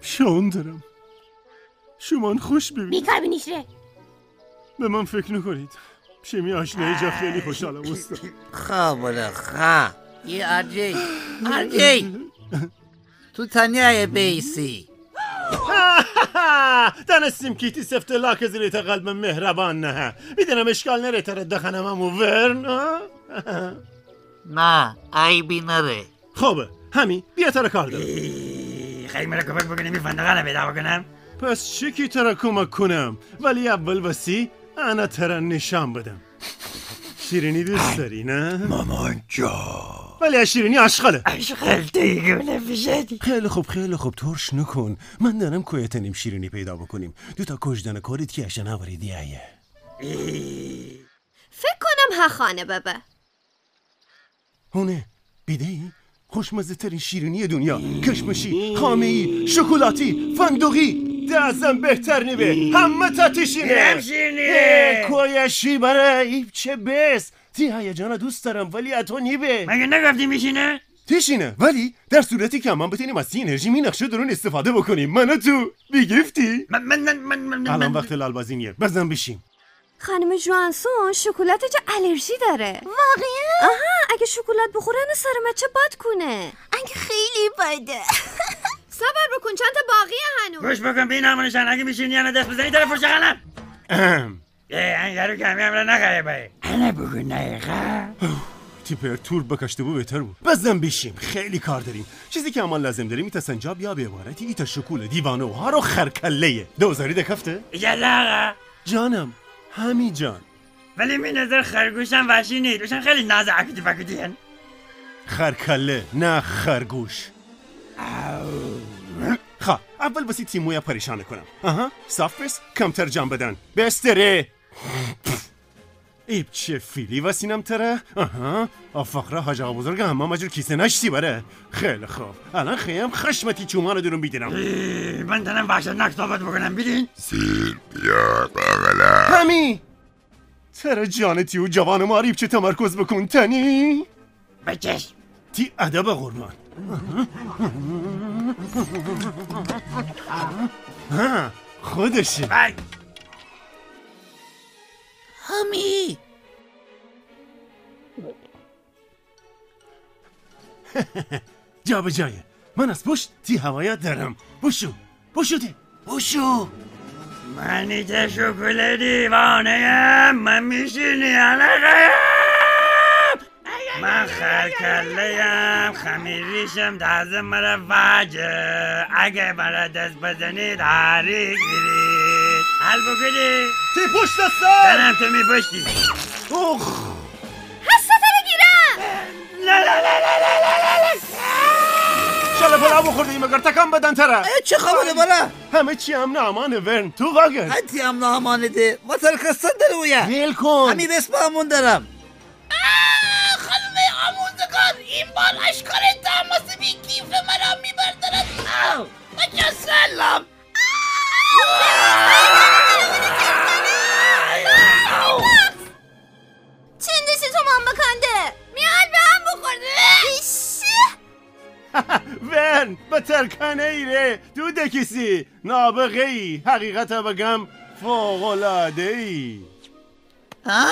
Speaker 2: شون دارم. شما خوش ببین
Speaker 8: بیکار بینیشره
Speaker 2: به من فکر نکنید. شمی آشنایی جا خیلی خوشحالم استاد
Speaker 5: خابره خا یه ارجی ارجی تو تنیای بیسی. *laughs*
Speaker 2: دانستیم کیتی سفت لاک زیریت قلب مهربان نه. می‌دونم اشکال نره تره دخنم همو ورن؟
Speaker 5: نه عیبی نره.
Speaker 2: خوبه همین. بیا تره کار دارم.
Speaker 6: خیلی مرا کمک بکنیم این فندقه پیدا بکنم؟
Speaker 2: پس چه کی تره کمک کنم؟ ولی اول وسی انا تره نشان بدم. شیرینی دوست داری نه؟
Speaker 3: مامان جا.
Speaker 2: ولی از شیرینی عشقاله
Speaker 6: عشقل دیگه نفشدی
Speaker 2: خیلی خوب خیلی خوب ترش نکن. من دارم کویتنیم شیرینی پیدا بکنیم. دو تا کجدن کارید که اشن آوریدی ایه
Speaker 8: فکر کنم ها خانه بابا.
Speaker 2: هونه بیده ای؟ خوشمزه ترین شیرینی دنیا. کشمشی خامه ای شکلاتی فندقی. دازم بهتر نیبه همه تا تشینه.
Speaker 6: هم شیرینیه.
Speaker 2: کویشی برای ایب چه بس؟ تی هیجان دوست دارم ولی اتو نیبه.
Speaker 6: مگه نگفتی میشینه؟
Speaker 2: تشینه. ولی در صورتی که من بتونیم از تی انرژی می نقشه درون استفاده بکنیم. من تو بیگفتی
Speaker 6: من من من من من
Speaker 2: الان وقت لالبازینیه بزن بشیم
Speaker 10: خانم جوانسون شکلات جا الرژی داره.
Speaker 8: واقعا؟
Speaker 10: آها اگه شکلات بخورن سر مچه باد کنه
Speaker 8: انگه خیلی بده. *laughs* صبر بکن چند تا باقی هنوز.
Speaker 6: گوش بکن بین همونشن اگه میشینی یا دست بزنی طرف فرشقنم
Speaker 2: اهم.
Speaker 6: اه انگه رو کمی هم را نخواهی بایی. انا بگو نیقه
Speaker 2: تیپر تور بکشته بود بهتر بود. بزن بشیم خیلی کار داریم. چیزی که اما لازم داریم ایتا سنجاب یا به عبارتی ایتا شکول دیوانه و هارو خرکله دوزاری دکفته؟
Speaker 6: یلا آقا.
Speaker 2: جانم همی جان.
Speaker 6: ولی می نظر خرگوشم وحشی نیست. روشن خیلی ناز عکتی بکتی هن.
Speaker 2: خرکله نه خرگوش. خب اول بسی تیمویا پریشان کنم. آها صاف بس کمتر جان بدن. بستره. ایب چه فیلی وسینم تره. آها آفاقره حاج آقا بزرگ همه مجور کیسه نشتی بره. خیلی خوب. الان خیم خشمتی چومان رو درون بیدنم
Speaker 6: من تنم وحشتناک صحبت بکنم بیدین.
Speaker 3: سیر بیا بغلا
Speaker 2: همی! تره جانتی و جوان معریب چه تمرکز بکن تنی.
Speaker 6: بچش.
Speaker 2: تی ادب قربان. خودشه
Speaker 6: بای
Speaker 5: همی.
Speaker 2: جا به جایه من از پشت تی هوایت دارم. بشو بشو تی. بشو
Speaker 6: من ایت شکل دیوانه من میشینی علقه من خرکله خمیریشم تازه مرا وجه اگه مرا دست بزنید حریق گیرید حل بکنید
Speaker 2: تی پشت دستم؟
Speaker 6: تنم تو می پشتی
Speaker 2: اوخ
Speaker 8: هسته بگیرم
Speaker 6: لا لا لا لا لا لا لا
Speaker 2: شب بالا پلا بخورده مگر تکم بدن تره
Speaker 5: چه خبره بالا
Speaker 2: همه چی هم نامانه ورن. تو واگر
Speaker 5: حتی هم نامانه ده. ما ترکستان داره اویا
Speaker 2: ویل کن.
Speaker 5: همین رسم همون دارم.
Speaker 8: آموزگار این بار اشکار تماس بی کیف مرا میبردارد. بچه سلام. چندشی تو من بکنده؟ میاد به هم بخورده *laughs*
Speaker 2: ورن به ترکنه ایره تو دکیسی. نابغه ای. حقیقت بگم فوقلاده ای
Speaker 5: ها؟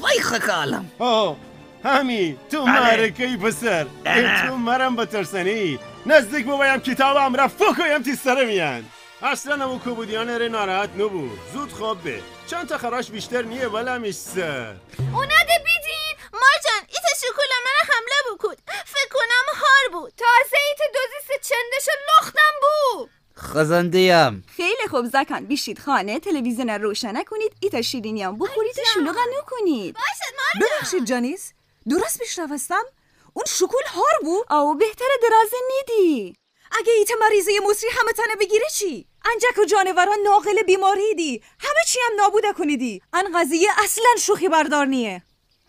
Speaker 5: وای خکالم
Speaker 2: آه همی تو
Speaker 6: بله.
Speaker 2: پسر.
Speaker 6: نه.
Speaker 2: تو مرم بترسنی نزدیک ببایم کتابم را فکویم تی سره میان. اصلا امو کبودیان ره ناراحت نبود زود خواب به چند تا خراش بیشتر نیه ولی میسر
Speaker 8: اونده بیدین مارجان ایت شکل من حمله بکود فکر کنم هار بود تازه ایت دوزیست چندش لختم بود
Speaker 5: خزندیم
Speaker 10: خوب زکان بیشید خانه تلویزیون رو روشن کنید ایتا شیرینیام بخورید و شلوغ نکنید.
Speaker 8: باشد مارجان
Speaker 10: ببخشید جانیس درست پیش هستم اون شکول هار بود. او بهتره درازه نیدی. اگه ایت مریضه مصری همه تنه بگیره چی؟ انجک و جانوران ناقل بیماری دی همه چی هم نابوده کنیدی. ان قضیه اصلا شوخی بردار نیه.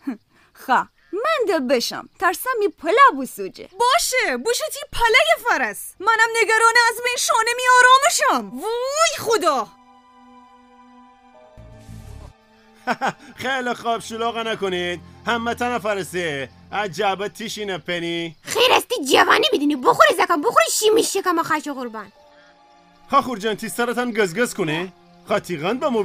Speaker 10: *laughs* خا من ده بشم. ترسم می پلا بسوجه باشه بوشتی پله فرس منم نگران از من شانه می آرامشم. وای خدا! *laughs*
Speaker 2: خیلی خواب شلوغ نکنید. همه تنه فرسه عجبه تیشینه پنی.
Speaker 8: خیر استی جوانی میدینی بخوری زکان بخوری شی میشه که ما خش قربان.
Speaker 2: خاخور جان تی سرتان گزگز کنه خاطیغان با مو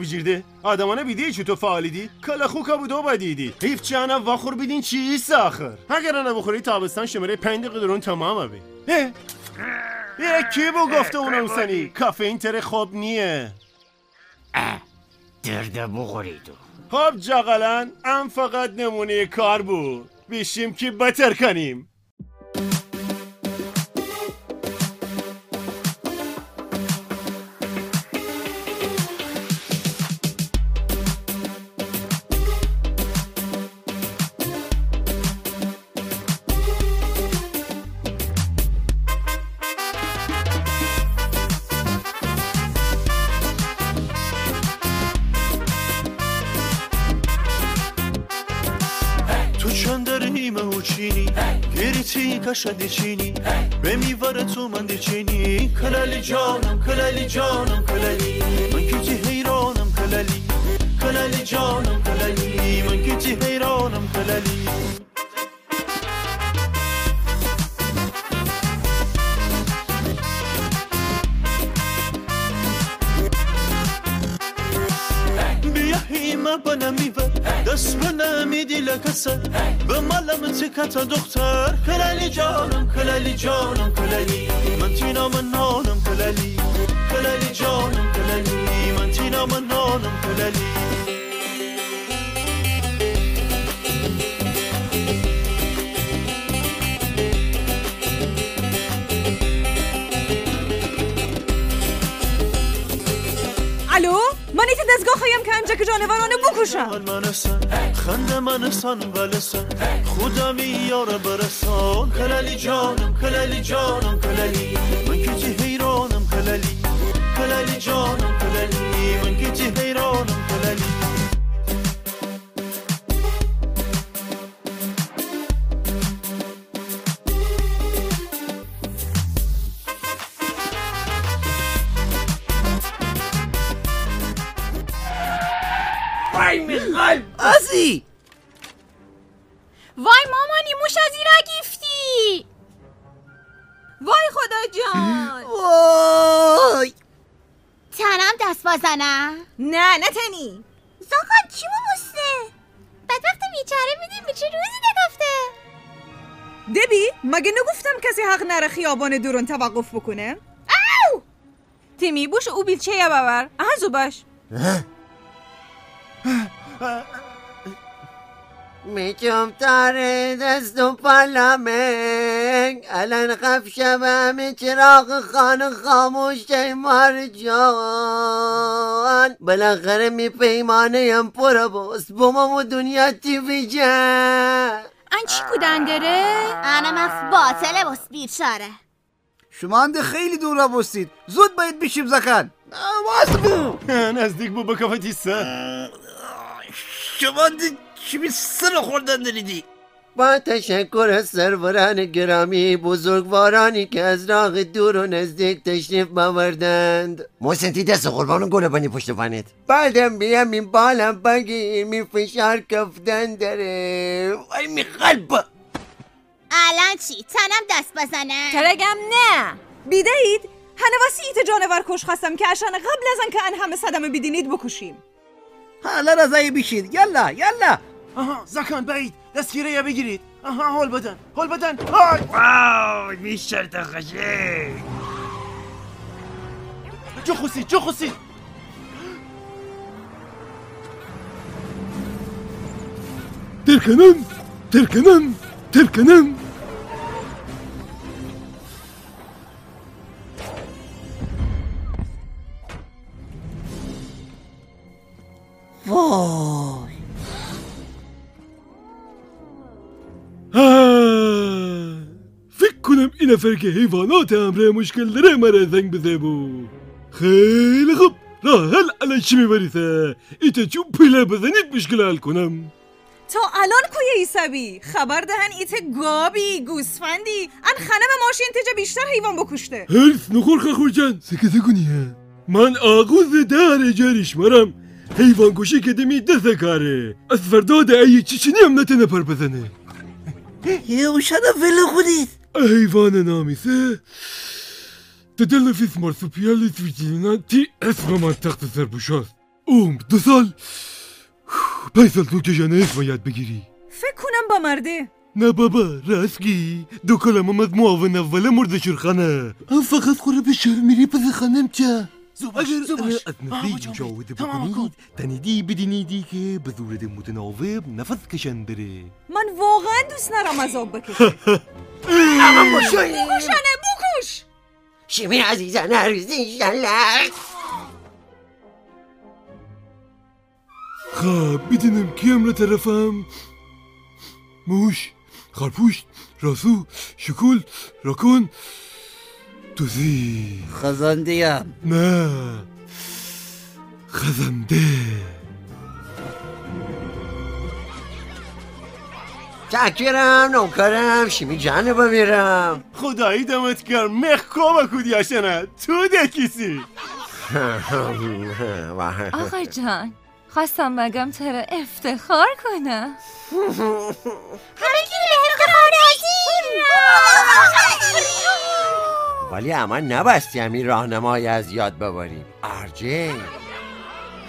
Speaker 2: آدمانه بیدی چو تو فعالیدی؟ کلا خوکا بود و بدیدی حیف چانا واخور بیدین چی آخر؟ اگر نه بخوری تابستان شماره پنج دقیقه درون تمام بی اه. اه کی بو گفته اونم سنی کافئین تره خوب نیه.
Speaker 6: درده بخورید
Speaker 2: خب جاقلن ام فقط نمونه کار بود. بیشیم که بتر کنیم
Speaker 4: تو کشدی چینی؟ به میوار تو من چینی؟ کلالی جانم کلالی جانم.
Speaker 10: خواهیم که جانورانه بکشم
Speaker 4: خنده منسن ولسن خودم یار برسان. کلالی جانم کلالی جانم کلالی من کتی حیرانم کلالی کلالی جانم کلالی من کتی حیرانم کلالی
Speaker 10: نه نه تنی.
Speaker 8: زاکان چی بمسته بدبخت بیچاره میدیم به چه روزی نگفته؟
Speaker 10: دبی مگه نگفتم کسی حق نره خیابان دورون توقف بکنه؟
Speaker 8: او
Speaker 10: تیمی بوش او بیلچه یا ببر اهزو باش.
Speaker 9: میچم تاره دست و پلمه الان خف شبم چراغ خانه خاموش مار جان بالاخره می پیمانه یم پر باز بومم و دنیا تی بیجن
Speaker 8: ان چی بودن داره؟ انا مخ باطله بس بیچاره.
Speaker 5: شما انده خیلی دور را بستید. زود باید بشیم زکن
Speaker 2: نزدیک بود به کافه تیسته
Speaker 5: شما انده چی بی سر خوردن داریدی
Speaker 9: با تشکر از سروران گرامی بزرگوارانی که از راه دور و نزدیک تشریف آوردند محسنتی دست قربان گل بانی پشت پنت بعدم بیام این بالم بگیر می فشار کفتن داره وای می قلب
Speaker 8: الان چی؟ تنم دست بزنه
Speaker 10: ترگم نه بیدهید هنه وسیعت جانور کش خواستم که اشان قبل از آن که ان همه صدمه بدینید بکشیم
Speaker 5: حالا رضایی بشید یلا یلا
Speaker 2: آها زکان بعید دستگیره یا بگیرید؟ آها هول بدن هول بدن آی!
Speaker 12: واو بیشتر خشی
Speaker 2: جو خوسی جو خوسی
Speaker 13: ترکنم ترکنم ترکنم که حیوانات امره مشکل داره مرا زنگ بزه بود خیلی خوب. راه حل الان چی میبریسه ایتا چون پله بزنید مشکل حل کنم؟
Speaker 10: تا الان کوی ایسابی خبر دهن ایت گابی گوسفندی. ان خانم ماشین تجا بیشتر حیوان بکشته.
Speaker 13: هلس نخور خخور جان سکته کنی ها. من آغوز دار جاریش مرم. حیوان کشی که دمی دست کاره. از فردا ده ای چیچنی هم نتنه پر بزنه.
Speaker 5: یه اوشادا ولو خودید
Speaker 13: حیوان نامیسه تدلفیس مارسوپیالیس ویجیلینانتی اسم من تخت سربوشاست اوم دو سال پنج سال تو کشانه اسم یاد بگیری
Speaker 10: فکر کنم با مرده
Speaker 13: نه بابا راسکی دو کلمه از معاون اول مرد شرخانه هم فقط خوره به شهر میری پس خانم چه
Speaker 2: زوباش
Speaker 13: اگر
Speaker 2: زوباش
Speaker 13: از نزدیک مشاهده. بکنید تنیدی بدینیدی که به صورت متناوب نفس کشن داره
Speaker 10: من واقعا دوست نرم عذاب بکشه
Speaker 9: اما بشوی
Speaker 10: بکشنه بکش.
Speaker 9: شیمی عزیزان عروسی شلق
Speaker 13: خب بدینم کیم طرفم موش خرپوش راسو شکول راکون. توزی.
Speaker 5: خزاندیم
Speaker 13: نه. خزنده.
Speaker 9: چکرم نوکرم شیمی جانه بمیرم.
Speaker 2: خدایی دمت کرد مخکو بکودی آشنه تو دکیسی. *laughs*
Speaker 14: آقا جان خواستم بگم ترا افتخار کنم؟ *laughs*
Speaker 8: همه کی به افتخار
Speaker 9: ولی اما نبستی همین راهنمای از یاد ببریم. آرجه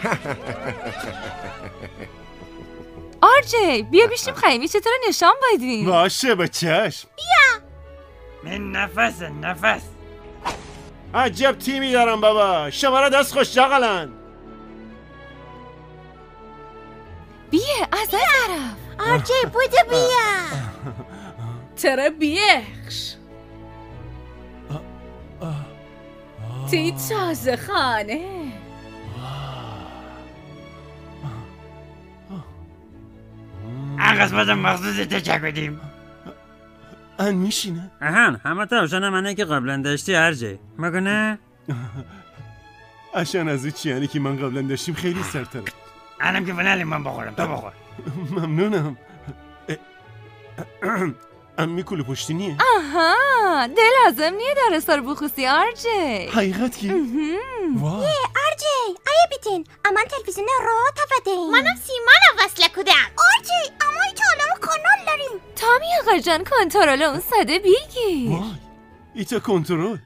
Speaker 9: *laughs*
Speaker 14: آرجی بیا بیشتیم خیمی چطور نشان بدیم
Speaker 2: باشه به چشم.
Speaker 12: من نفس نفس.
Speaker 2: عجب تیمی دارم بابا. شما را دست خوش جاقلن
Speaker 14: بیه از این طرف
Speaker 8: آرجی بودو بیا.
Speaker 7: ترى بیخش؟ تی تازه خانه.
Speaker 12: این قسمت مخصوص تشکردیم
Speaker 2: ان میشینه
Speaker 12: اهان همه تا روشن منه که قبلا داشتی هرجه مگه نه؟
Speaker 2: عشان از چی یعنی که من قبلا داشتیم خیلی سرتره
Speaker 12: الان که فنالی من بخورم تو بخور
Speaker 2: ممنونم اه، ام میکلو پشتی نیه
Speaker 14: آها دل لازم نیه در سر بخوسی آرجی
Speaker 2: حقیقت کی؟ وای
Speaker 8: آرجی آیا بیتین اما تلویزیون را تفته منم سیمانم وصله کدم آرجی اما ای حالا کانال داریم
Speaker 14: تامی آقا جان کنترل اون صده بیگی
Speaker 2: وای ایتا کنترل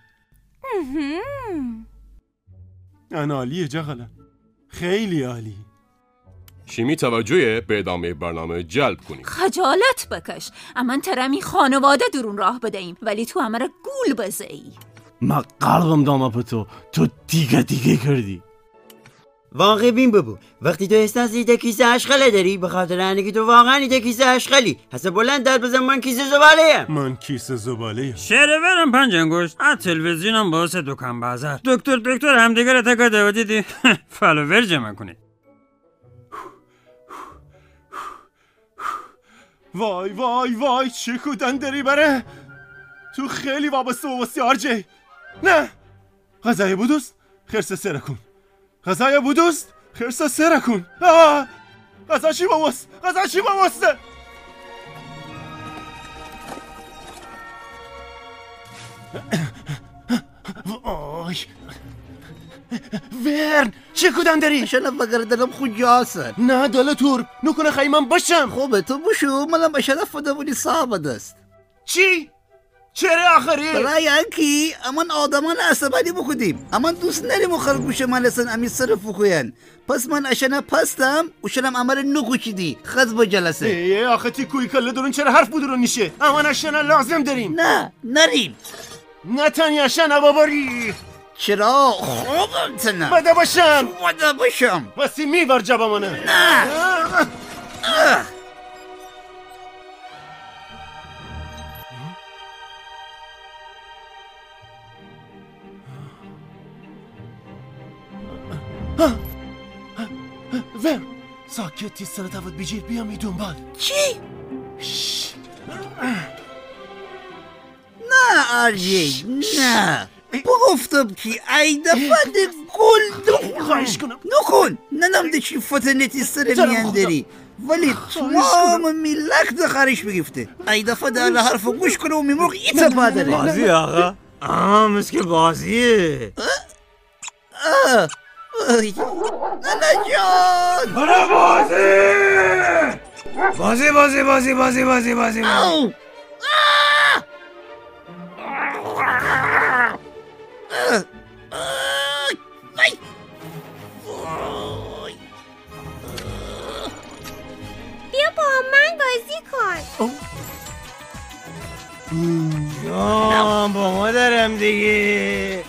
Speaker 2: ان عالیه جاقلا خیلی عالی
Speaker 15: شیمی توجه به ادامه برنامه جلب کنید
Speaker 7: خجالت بکش. اما ترمی خانواده درون راه بدهیم. ولی تو همه را گول بزهی
Speaker 2: من قلبم دامه په تو. تو دیگه دیگه کردی.
Speaker 9: واقع بین ببو. وقتی تو احساس ایده کیسه اشغله داری؟ به خاطر که تو واقعا ایده کیسه اشغلی. حسب بلند داد بزن من کیسه زباله
Speaker 2: من کیسه زباله
Speaker 12: شعره برم پنج انگوش از تلویزیونم باعث دکان بازار دکتر دکتر همدیگه رو و دیدی؟ *laughs* فالوور جمع کنید
Speaker 2: وای وای وای چه کودن داری بره؟ تو خیلی وابسته و واسه آرجی نه. غذای بودوست؟ خرس سرکون غذای بودوست؟ خرس سرکون آه. غذا چی باباست؟ غذا چی باباسته؟ *coughs* وای. ورن چه کودن داری؟
Speaker 5: عشان فقر دلم خجاسة
Speaker 2: نه دل تور نکنه خیلی من باشم.
Speaker 5: خوبه تو بشو منم عشان افده صعب دست
Speaker 2: چی؟ چرا آخری؟
Speaker 5: برای اینکه امان آدمان عصبانی بکدیم امان دوست نریم و خرگوش من لسن امی صرف بکوین پس من عشان پستم و شنم امر نکوچیدی خز با جلسه.
Speaker 2: ای آخه تی کوی کله درون چرا حرف بودرون نیشه اما نشنا لازم داریم.
Speaker 5: نه نریم.
Speaker 2: نه تنیا شنا باباری
Speaker 5: چرا تنم؟
Speaker 2: بده باشم.
Speaker 5: بده باشم.
Speaker 2: بسی میبر جبمانه
Speaker 5: نه.
Speaker 2: ور. ساکتی سر تفت بجیر بیام ای دنبال.
Speaker 5: چی؟ نه آرژی نه. گفتم که ای دفعه گل
Speaker 2: خواهش کنم.
Speaker 5: نکن ننم ده چی؟ فتنتی سر میاندری ولی تمام ملک ده خرش بگفته ای دفعه ده حرف گوش کنه و میمرغ. ایتا پادره
Speaker 6: بازی آقا. آه مثل بازیه.
Speaker 5: آه. ننه جان.
Speaker 6: برو بازی. بازی بازی بازی بازی بازی بازی.
Speaker 5: او Ah, وای.
Speaker 8: بیا با من بازی کن.
Speaker 6: یا با ما دارم دیگه.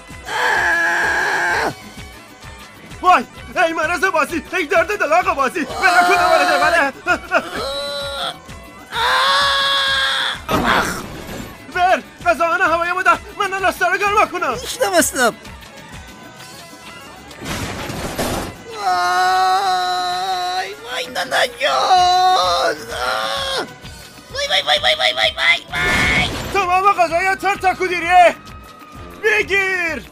Speaker 2: وای ای مرز باسی ای درد دل آقا باسی بلا کنه مرده بله. آه! بر غذاهان هوای ما نلسته رو گرم کنم.
Speaker 5: میشنوستم وای وای نانا جان. آه. وای وای وای وای وای وای وای وای.
Speaker 2: تمام قضای تر تکو دیریه. بگیر.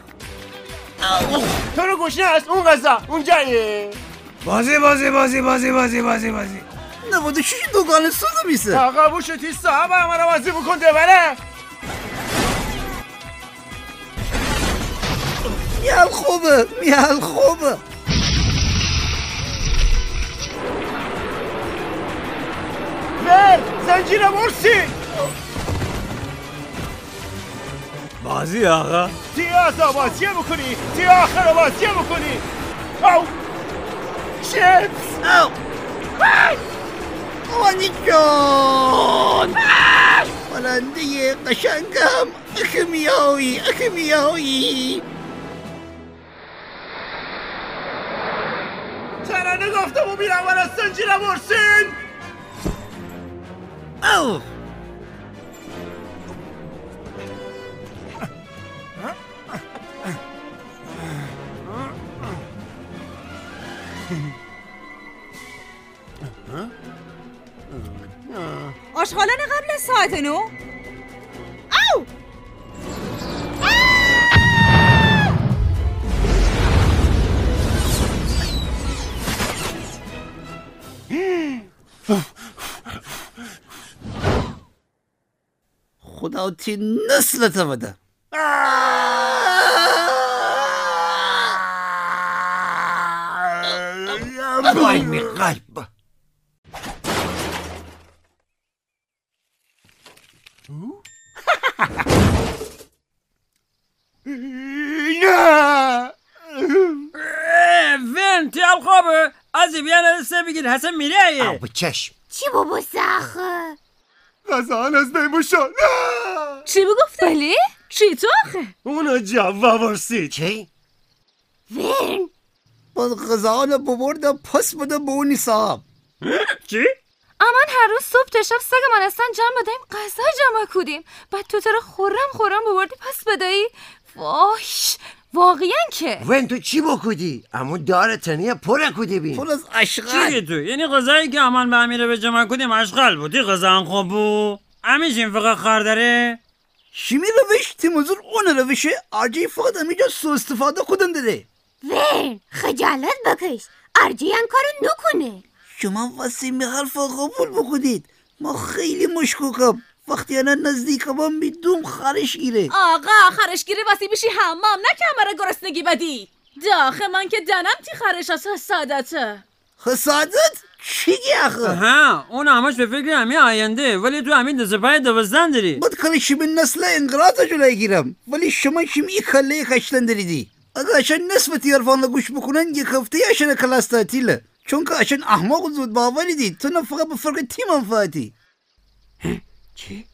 Speaker 2: تو رو گوش هست اون غذا اون جایه
Speaker 6: بازی بازی بازی بازی بازی بازی بازی.
Speaker 5: نبوده شیش دوگانه سوزو میسه
Speaker 2: آقا بوش تی صاحب همه بازی بکن بله
Speaker 5: میال خوبه میال خوبه.
Speaker 2: ور زنجیر مرسی.
Speaker 6: بازی آقا.
Speaker 2: تی آزا بازیه بکنی تی آخر بازیه بکنی. او چپس
Speaker 5: او وانی جان پرنده قشنگم اخه میایی.
Speaker 2: ترانه گفتم و میرم از زنجیر مرسین
Speaker 5: او.
Speaker 10: آشغالان قبل از ساعت نو.
Speaker 5: خدا تی نسلت بده
Speaker 9: وای می قلب
Speaker 2: نه
Speaker 6: ون تیال خوبه از بیان سه بگیر حسن میره
Speaker 9: او چشم
Speaker 8: چی بابا سخه
Speaker 2: غذا از بیموشا نه
Speaker 7: چی بگفت بله؟ چی تو آخه؟
Speaker 2: اونو جواب ورسی
Speaker 9: چی؟
Speaker 8: ورن
Speaker 5: باز غذا ببردم پس بده به اونی صاحب
Speaker 6: چی؟
Speaker 14: امان هر روز صبح تا شب سگ من هستن جمع بدهیم غذا جمع کودیم بعد تو ترا خورم خورم ببردی پس بدهی واش واقعا که.
Speaker 9: ون تو چی بکودی؟ اما دار تنیه پر کودی بین؟
Speaker 5: پر از
Speaker 6: چی
Speaker 5: اشغال
Speaker 6: تو؟ یعنی غذایی که امان به امیره به جمع کدیم اشغال بودی غذا هم خوب بود. همیشین فقط خار داره.
Speaker 5: شیمی روش تیموزور اون روشه آرجی فقط امیجا سو استفاده کدن داره
Speaker 8: ون خجالت بکش. ارجیان کارو نکنه.
Speaker 5: شما واسه حرف قبول بکنید ما خیلی مشکوکم. وقتی انا نزدیکم میدوم خارش گیره.
Speaker 7: آقا خرشگیری واسی بشی حمام نه کمره گرسنگی بدی. داخه من که دنم تی خرش از حسادته.
Speaker 5: حسادت؟ چی گی آخه؟
Speaker 6: ها اون همش به فکر همین آینده ولی تو همین دزپای دوازدن داری.
Speaker 5: بد کنه شیمی نسل انقراض جلوی گیرم. ولی شما شیمی کله کشتن دریدی. اگه اشان نصف تیرفان گوش بکنن یک هفته اشان کلاس تعطیله. چون که اشان احمق زود باوری دید. تو نه فقط به فرق تیم منفعتی
Speaker 6: چی؟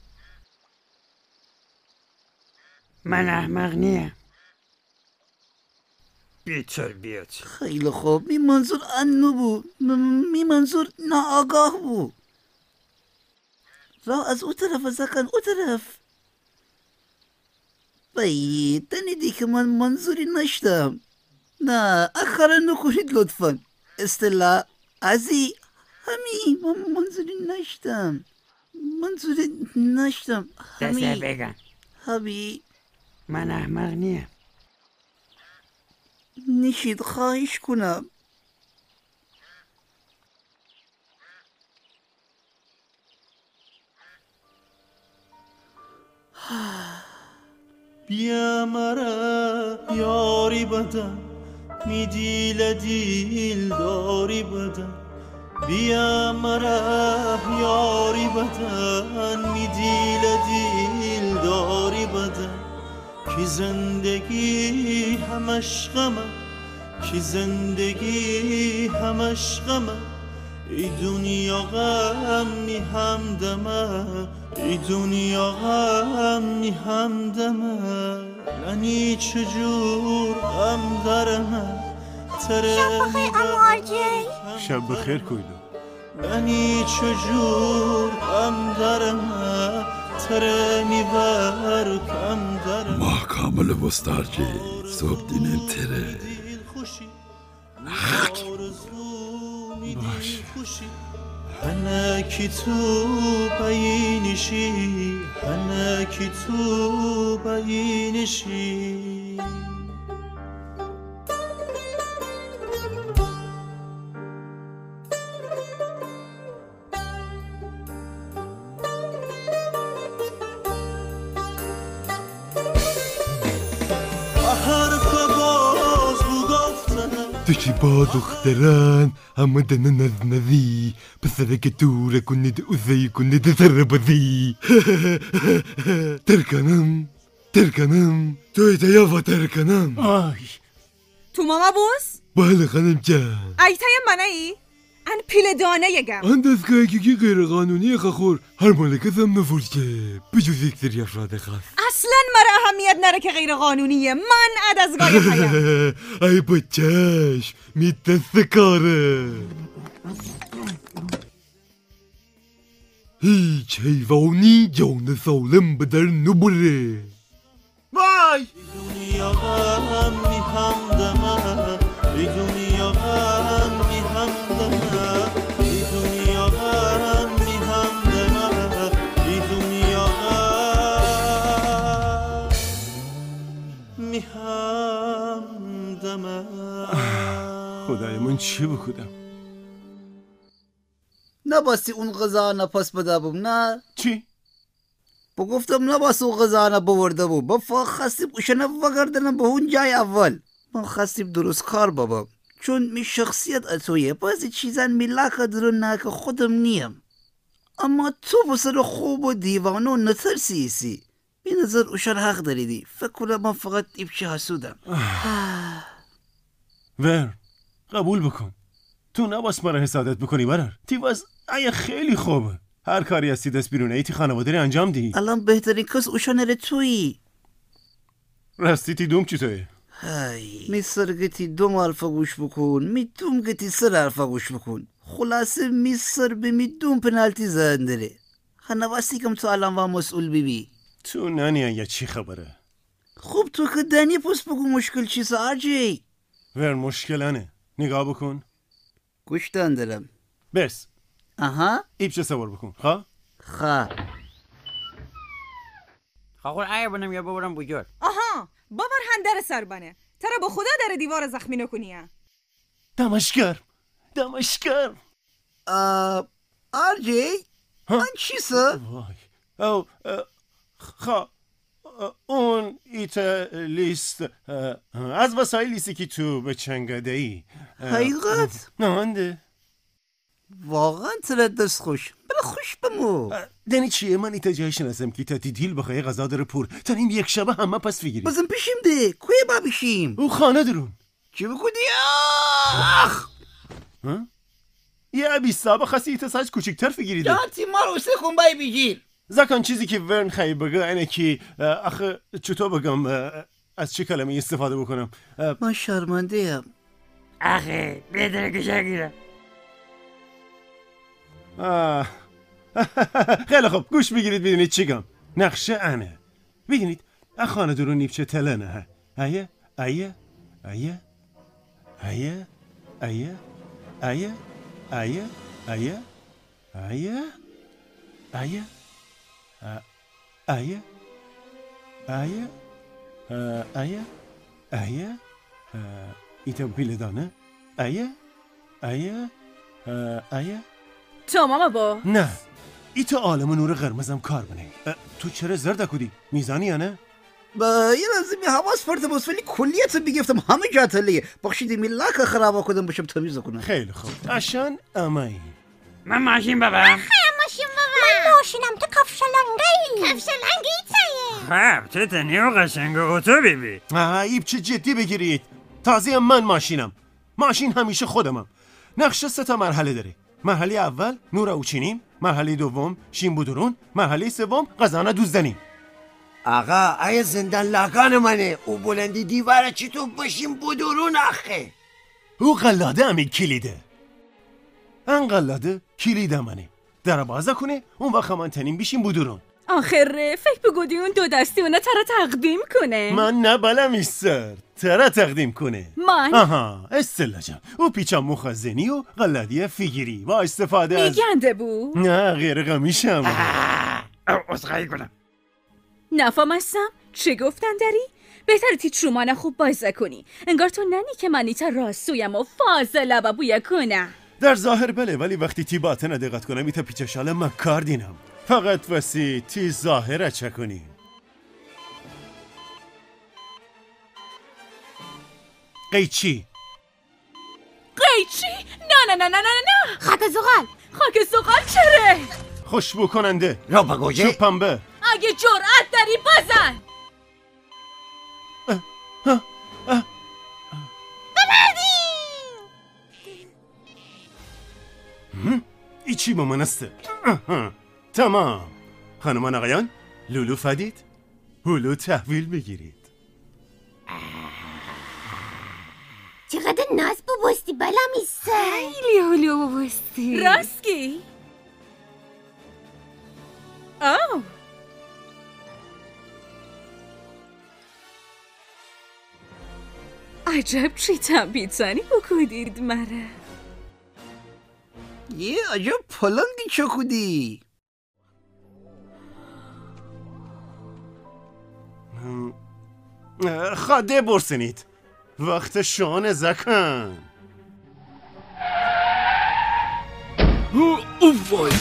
Speaker 6: من احمق نیم. بی تربیت
Speaker 5: خیلی خوب. می منظور انو بود می منظور ناآگاه بود. راه از او طرف زکن او طرف. بایی دنیدی که من منظوری نشتم. نه اخرا نکنید لطفا. استلا ازی همی من منظوری نشتم. منظوری نشتم.
Speaker 6: دسته
Speaker 5: همی
Speaker 6: بگم
Speaker 5: همی
Speaker 6: من احمق نیم.
Speaker 5: نشید خواهش کنم. *sighs*
Speaker 4: بیا مرا یاری بدن. میدیل دیل داری بدن. بیا مرا یاری بدن میدیل دیل داری بدن. کی زندگی همش غمه کی زندگی همش غمه ای دنیا غم می همدمه ای دنیا غم می همدمه منی چجور غم درمه
Speaker 2: شب بخیر کویدو
Speaker 4: منی چجور غم درمه تره میبر کم درمه
Speaker 3: ما کامل بستارجی صبح دینن تره
Speaker 4: میدی خوشی هنه کی تو بینشی هنه کی تو بینشی حرف باز بو گفتنم
Speaker 13: تشي بعض اختران عمدنا نذنذي بسرك تورا كنت أذي كنت تسرب ذي *laughs* تركنم تركنم تويتا يافا تركنم
Speaker 2: آی.
Speaker 10: تو ماما بوس؟
Speaker 13: بله خانم جان.
Speaker 10: ایتای منه ای؟ ان پیل دانه یگم.
Speaker 13: آن دستگاه که غیر قانونی خخور. هر مالکت هم نفرشه. بجز یک سری افراد خاص.
Speaker 10: اصلا مرا اهمیت نره که غیر قانونیه من اد از گاهی خیم *laughs*
Speaker 13: ای بچهش میتست کاره. هیچ حیوانی جان سالم به در نبره.
Speaker 2: وای! خدای من چی بکودم
Speaker 5: نباستی اون غذا نپس بده بوم نه؟
Speaker 2: چی؟
Speaker 5: با گفتم نباس اون غذا نبورده بوم. با فا خستیم اوشنه وگردنم به اون جای اول. ما خستیم درست کار بابا. چون می شخصیت اتویه. بعضی چیزن می لکه درون نه که خودم نیم. اما تو بسر خوب و دیوانه و نترسی ایسی. به نظر اوشن حق داریدی فکر کنم من فقط ایبچه حسودم.
Speaker 2: ور قبول بکن. تو نباس مرا حسادت بکنی برر تی ای خیلی خوبه هر کاری هستی دست بیرونه ایتی خانواده رو انجام دی
Speaker 5: الان بهترین کس اوشن ره تویی.
Speaker 2: راستی تی دوم چی توی
Speaker 5: های می سرگتی دوم حرفا گوش بکن. می دوم گتی سر حرفا گوش بکن. خلاصه می سر به می دوم پنالتی زندره خنواستی کم تو الان و مسئول بیبی.
Speaker 2: تو نانی یا چی خبره؟
Speaker 5: خب تو که دنی پس بگو مشکل چیست آرجی
Speaker 2: ور مشکلنه نگاه بکن
Speaker 5: گوش دارم
Speaker 2: برس
Speaker 5: آها
Speaker 2: ایبچه سوار بکن خواه
Speaker 5: خواه
Speaker 6: خاخور ایر بنم یا ببرم بجار
Speaker 10: آها بابر هندر سر بنه ترا به خدا در دیوار زخمی نکنی
Speaker 2: دمشگر دمشگر
Speaker 5: آه آرژی آن چیسه
Speaker 2: وای او خا اون ایت لیست از وسایلیستی که تو به چنگده ای
Speaker 5: حقیقت؟
Speaker 2: نانده
Speaker 5: واقعا ترى دست خوش. بله خوش بمو.
Speaker 2: دنی چیه؟ من ایتا جای شناسم که تا دیل بخواه غذا داره پور. تنیم یک شبه همه پس فگیری
Speaker 5: بزن پیشیم ده. کوی با بشیم؟
Speaker 2: او خانه درون.
Speaker 5: چی بکنی آخ؟
Speaker 2: یه بیستا بخواستی ایتا سایز کوچکتر فگیریده
Speaker 5: داتی ما رو بای بگیر.
Speaker 2: زکان چیزی که ورن خیلی بگه اینه که آخه چطور بگم از چه کلمه استفاده بکنم
Speaker 5: من شرمنده ام
Speaker 6: اخی بیدره که شگیره
Speaker 2: آه. خیلی خوب گوش بگیرید ببینید چیگم نقشه انه ببینید خانه درون نیپچه تلنه ایه ایه ایه ایه ایه ایه ایه ایه ایه ایه ایه ایه ایه ایه ایتا بیله دانه ایه ایه ایه
Speaker 7: تمام با
Speaker 2: نه ای تو عالم نور قرمزم کار بنه تو چرا زرد کودی میزانی یا نه
Speaker 5: با یه لازم یه حواس پرت باز ولی کلیت بگفتم همه جا تلیه بخشید این لاک خرابا کدم بشم تمیز کنم
Speaker 2: خیلی خوب اشان امایی
Speaker 6: من ماشین
Speaker 8: ماشین من ماشینم تو کفشلنگی کفشلنگی تایه
Speaker 6: خب تو تنیو قشنگ اوتو بیبی.
Speaker 2: ایب چه جدی بگیرید. تازه من ماشینم. ماشین همیشه خودمم. نقشه سه تا مرحله داره. مرحله اول نور او چینیم مرحله دوم شین بودرون مرحله سوم قزانه دوزدنیم.
Speaker 9: آقا ای زندان لاکان منه. او بلندی دیواره چی تو بشیم بدورون آخه.
Speaker 2: او قلاده همین کلیده. ان قلاده کلید منه. در بازه کنه اون وقت من تنیم بیشیم بودرون
Speaker 7: آخر فکر بگودی اون دو دستی اونه ترا تقدیم کنه.
Speaker 2: من نبلم ایستر ترا تقدیم کنه.
Speaker 7: من؟
Speaker 2: آها استلا جان. او پیچا مخزنی و قلدی فیگیری. با استفاده از
Speaker 7: میگنده بود؟
Speaker 2: نه غیر قمیشم.
Speaker 6: او اصخایی کنم.
Speaker 7: نفهمستم چه گفتن داری؟ بهتر تی چومان خوب بازه کنی انگار تو ننی که منیتا راستویم و فاضله و بویه کنه
Speaker 2: در ظاهر بله ولی وقتی تی باطن دقت کنم ایتا پیچا شاله من کار دینم فقط وسی تی ظاهر چه کنی. قیچی.
Speaker 7: قیچی؟ نه نه نه نه نه نه.
Speaker 8: خاک زغال.
Speaker 7: خاک سقال چره؟
Speaker 2: خوشبو کننده.
Speaker 9: راپا گوجه.
Speaker 2: چوب پنبه
Speaker 7: اگه جرأت داری بزن.
Speaker 2: İçi bu manastır. Aha, tamam. Hanıman ağayan, Lulu Fadit, Hulu tahvil mi girid? Çıkadın
Speaker 8: naz bu bosti balam ise.
Speaker 14: Hayli Hulu bu
Speaker 7: bosti. Raski. Oh. عجب چی تنبیت زنی بکنید مره
Speaker 5: یه عجب پلنگی چکودی
Speaker 2: خاده برسنید وقت شان زکن
Speaker 13: وای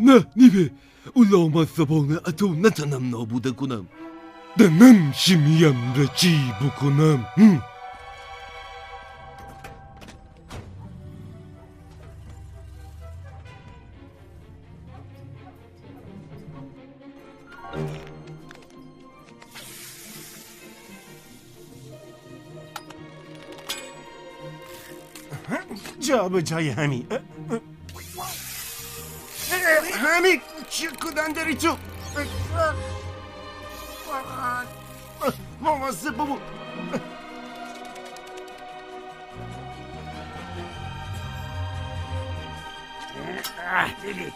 Speaker 13: نه نیبه اون لامت زبان اتو نتنم نابوده کنم دنم شیمیم را چی بکنم
Speaker 2: جا به جای همی همی چی کدن داری تو؟ مواظب
Speaker 6: بیبی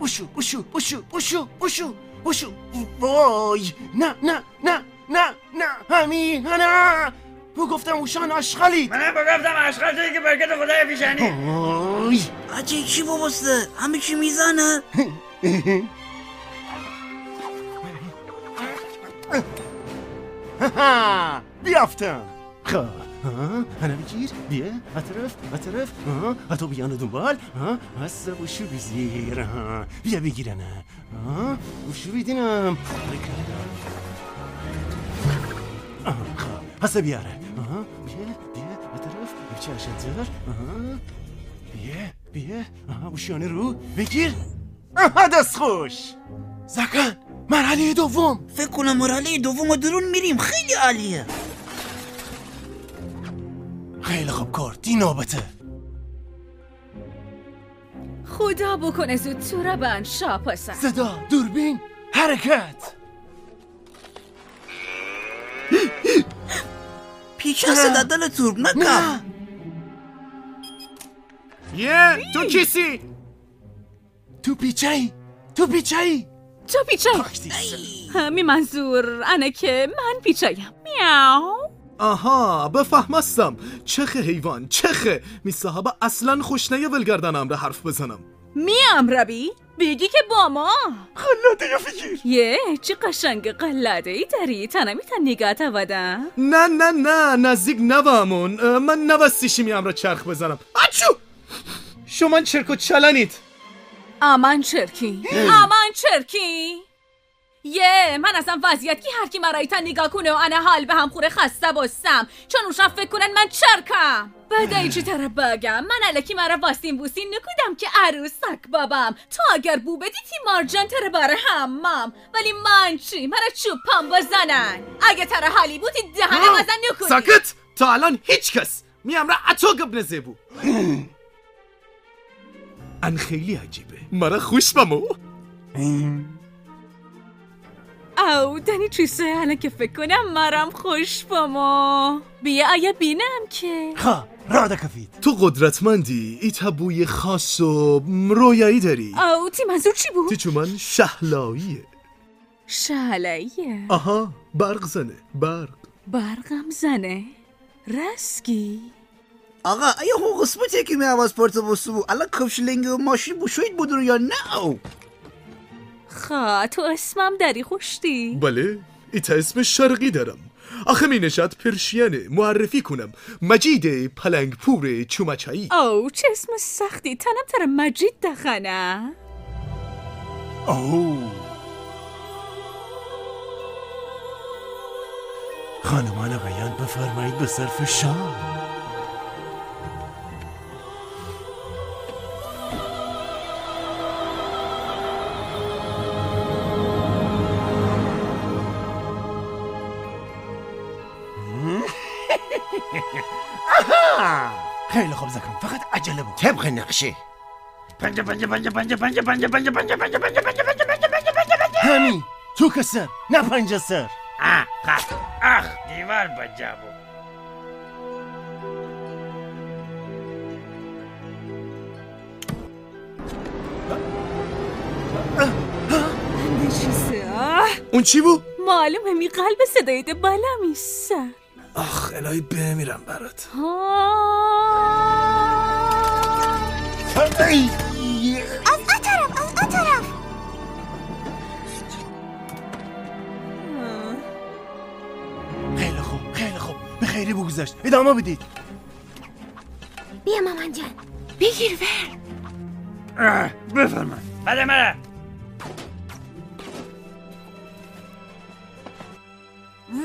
Speaker 2: بشو بشو بشو بشو بشو بشو وای نه نه نه نه نه همین نه. بو گفتم اوشان اشغالید.
Speaker 6: منم بگفتم اشغال توی که برکت خدای پیشنی
Speaker 2: وای
Speaker 5: اجه چی بابسته؟ همه چی می‌زنه؟
Speaker 2: بیافتم خب. ها، انا بگیر بیا. اطرف اطرف ها، اتو بیانو دنبال. ها، هسته بوشو بزیر. ها. بیا بگیر انا ها، بوشو بیدینم. خب. هسته بیاره ها، بیا بیا اطرف بچه اشنتر ها، بیا بیا آها، بوشیانه رو بگیر آها دست خوش زکن مرحله دوم
Speaker 5: فکر کنم مرحله دوم و درون میریم خیلی عالیه
Speaker 2: خیلی خوب کار دی نوبته
Speaker 7: خدا بکنه زود تو را بند شاپسن
Speaker 2: صدا دوربین حرکت
Speaker 5: پیچ هست دل تورب نکن
Speaker 11: یه تو کیسی؟
Speaker 2: تو پیچه تو پیچه
Speaker 7: تو پیچه. همین منظور. انه که من پیچهیم میاو.
Speaker 11: آها بفهمستم. چخه حیوان چخه. می صاحب اصلا خوشنه ولگردنم را حرف بزنم.
Speaker 7: میام ربی. بگی که با ما.
Speaker 2: خلاده یا فکر
Speaker 7: یه چه قشنگ قلاده ای داری. تنه میتن نگاه ودم
Speaker 11: نه نه نه نزدیک نوامون. من نوستیشی میام را چرخ بزنم. اچو شما چرک و چلنید.
Speaker 7: آمن چرکی. آمن چرکی. یه من اصلا وضعیت که هر کی مرایی تا نگاه کنه و انا حال به هم خوره خسته بستم چون اوشا فکر کنن من چرکم. ای چی طرف بگم. من الکی مرا واستین بوسین نکودم که عروسک بابم. تو اگر بو بدی تی مارجان تره باره همم ولی من چی؟ مرا چوبم بزنن. اگه تره حالی بودی دهنه بزن نکودی.
Speaker 11: ساکت. تا الان هیچ کس. میام را اتو قبل زیبو *laughs* ان خیلی عجیبه. مرا خوش بمو
Speaker 7: او دنی چیسه الان که فکر کنم مرم خوش با ما. بیا آیا بینم که.
Speaker 2: خا رادا کفید
Speaker 11: تو قدرتمندی ایتا بوی خاص و رویایی داری.
Speaker 7: او تی منظور چی بود؟
Speaker 11: تی چو من شهلاییه؟
Speaker 7: شالاییه
Speaker 11: آها برق زنه برق.
Speaker 7: برقم زنه؟ رسکی؟
Speaker 5: آقا ایا هو قسمتی که می آواز پورتو بسو؟ الان کفشلنگ و ماشین بوشوید بودون یا نه؟
Speaker 7: خا تو اسمم داری خوشتی؟
Speaker 11: بله ایتا اسم شرقی دارم. آخه می نشد پرشینه معرفی کنم. مجید پلنگ پور چومچایی.
Speaker 7: او چه اسم سختی. تنم تر مجید دخنه.
Speaker 2: او خانمان بیان بفرمایید به صرف شام. آها! خیلی خوب زکن فقط عجله بود
Speaker 9: طبق نقشه
Speaker 6: پنجه پنجه پنجه پنجه پنجه پنجه پنجه پنجه پنجه پنجه پنجه پنجه پنجه پنجه پنجه پنجه
Speaker 2: همین تو کسر نه پنجه سر
Speaker 6: آه خط اخ دیوار بجابو
Speaker 11: اون چی بود؟
Speaker 7: معلومه می قلب صدایت بالا میسه
Speaker 11: آخ الهی بمیرم برات.
Speaker 8: از آن طرف از
Speaker 2: خیلی خوب خیلی خوب. به خیری بگذشت. ادامه بدید.
Speaker 8: بیا مامان جان. بگیر ور.
Speaker 6: بفرما بده مرا.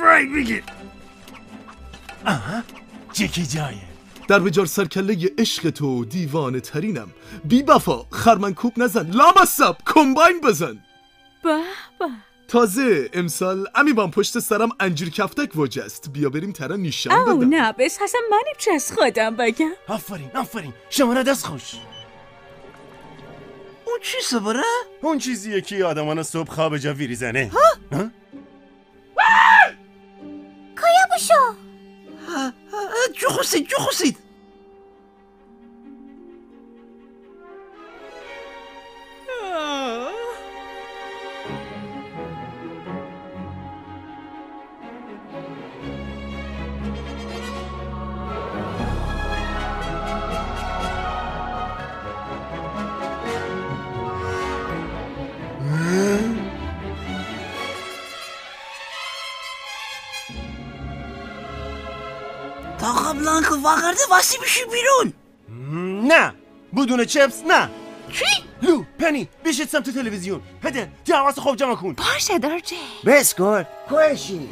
Speaker 6: وای بگیر.
Speaker 2: آها جکی جایه؟
Speaker 11: در بجار سرکله عشق تو دیوانه ترینم. بی بفا خرمنکوب نزن لامصب کمباین بزن.
Speaker 7: به به.
Speaker 11: تازه امسال امی بام پشت سرم انجیر کفتک وجه است. بیا بریم ترا نیشان
Speaker 7: او
Speaker 11: بدم.
Speaker 7: نه بس حسن منیم چه از خودم بگم.
Speaker 2: آفرین آفرین. شما را دست خوش.
Speaker 5: اون چی سبره؟
Speaker 2: اون چیزیه که آدمان صبح خواب جا ویری زنه ها؟
Speaker 8: کایا بشو؟
Speaker 5: Ah, ah, ah, Jurhusid, Jurhusid! واقعده واسی بشی بیرون
Speaker 2: نه بدون چپس نه
Speaker 5: چی؟
Speaker 2: لو پنی بیشید سمت تلویزیون هده تی حواس خوب جمع کن
Speaker 14: باشه دارجه
Speaker 9: بسکن کوشی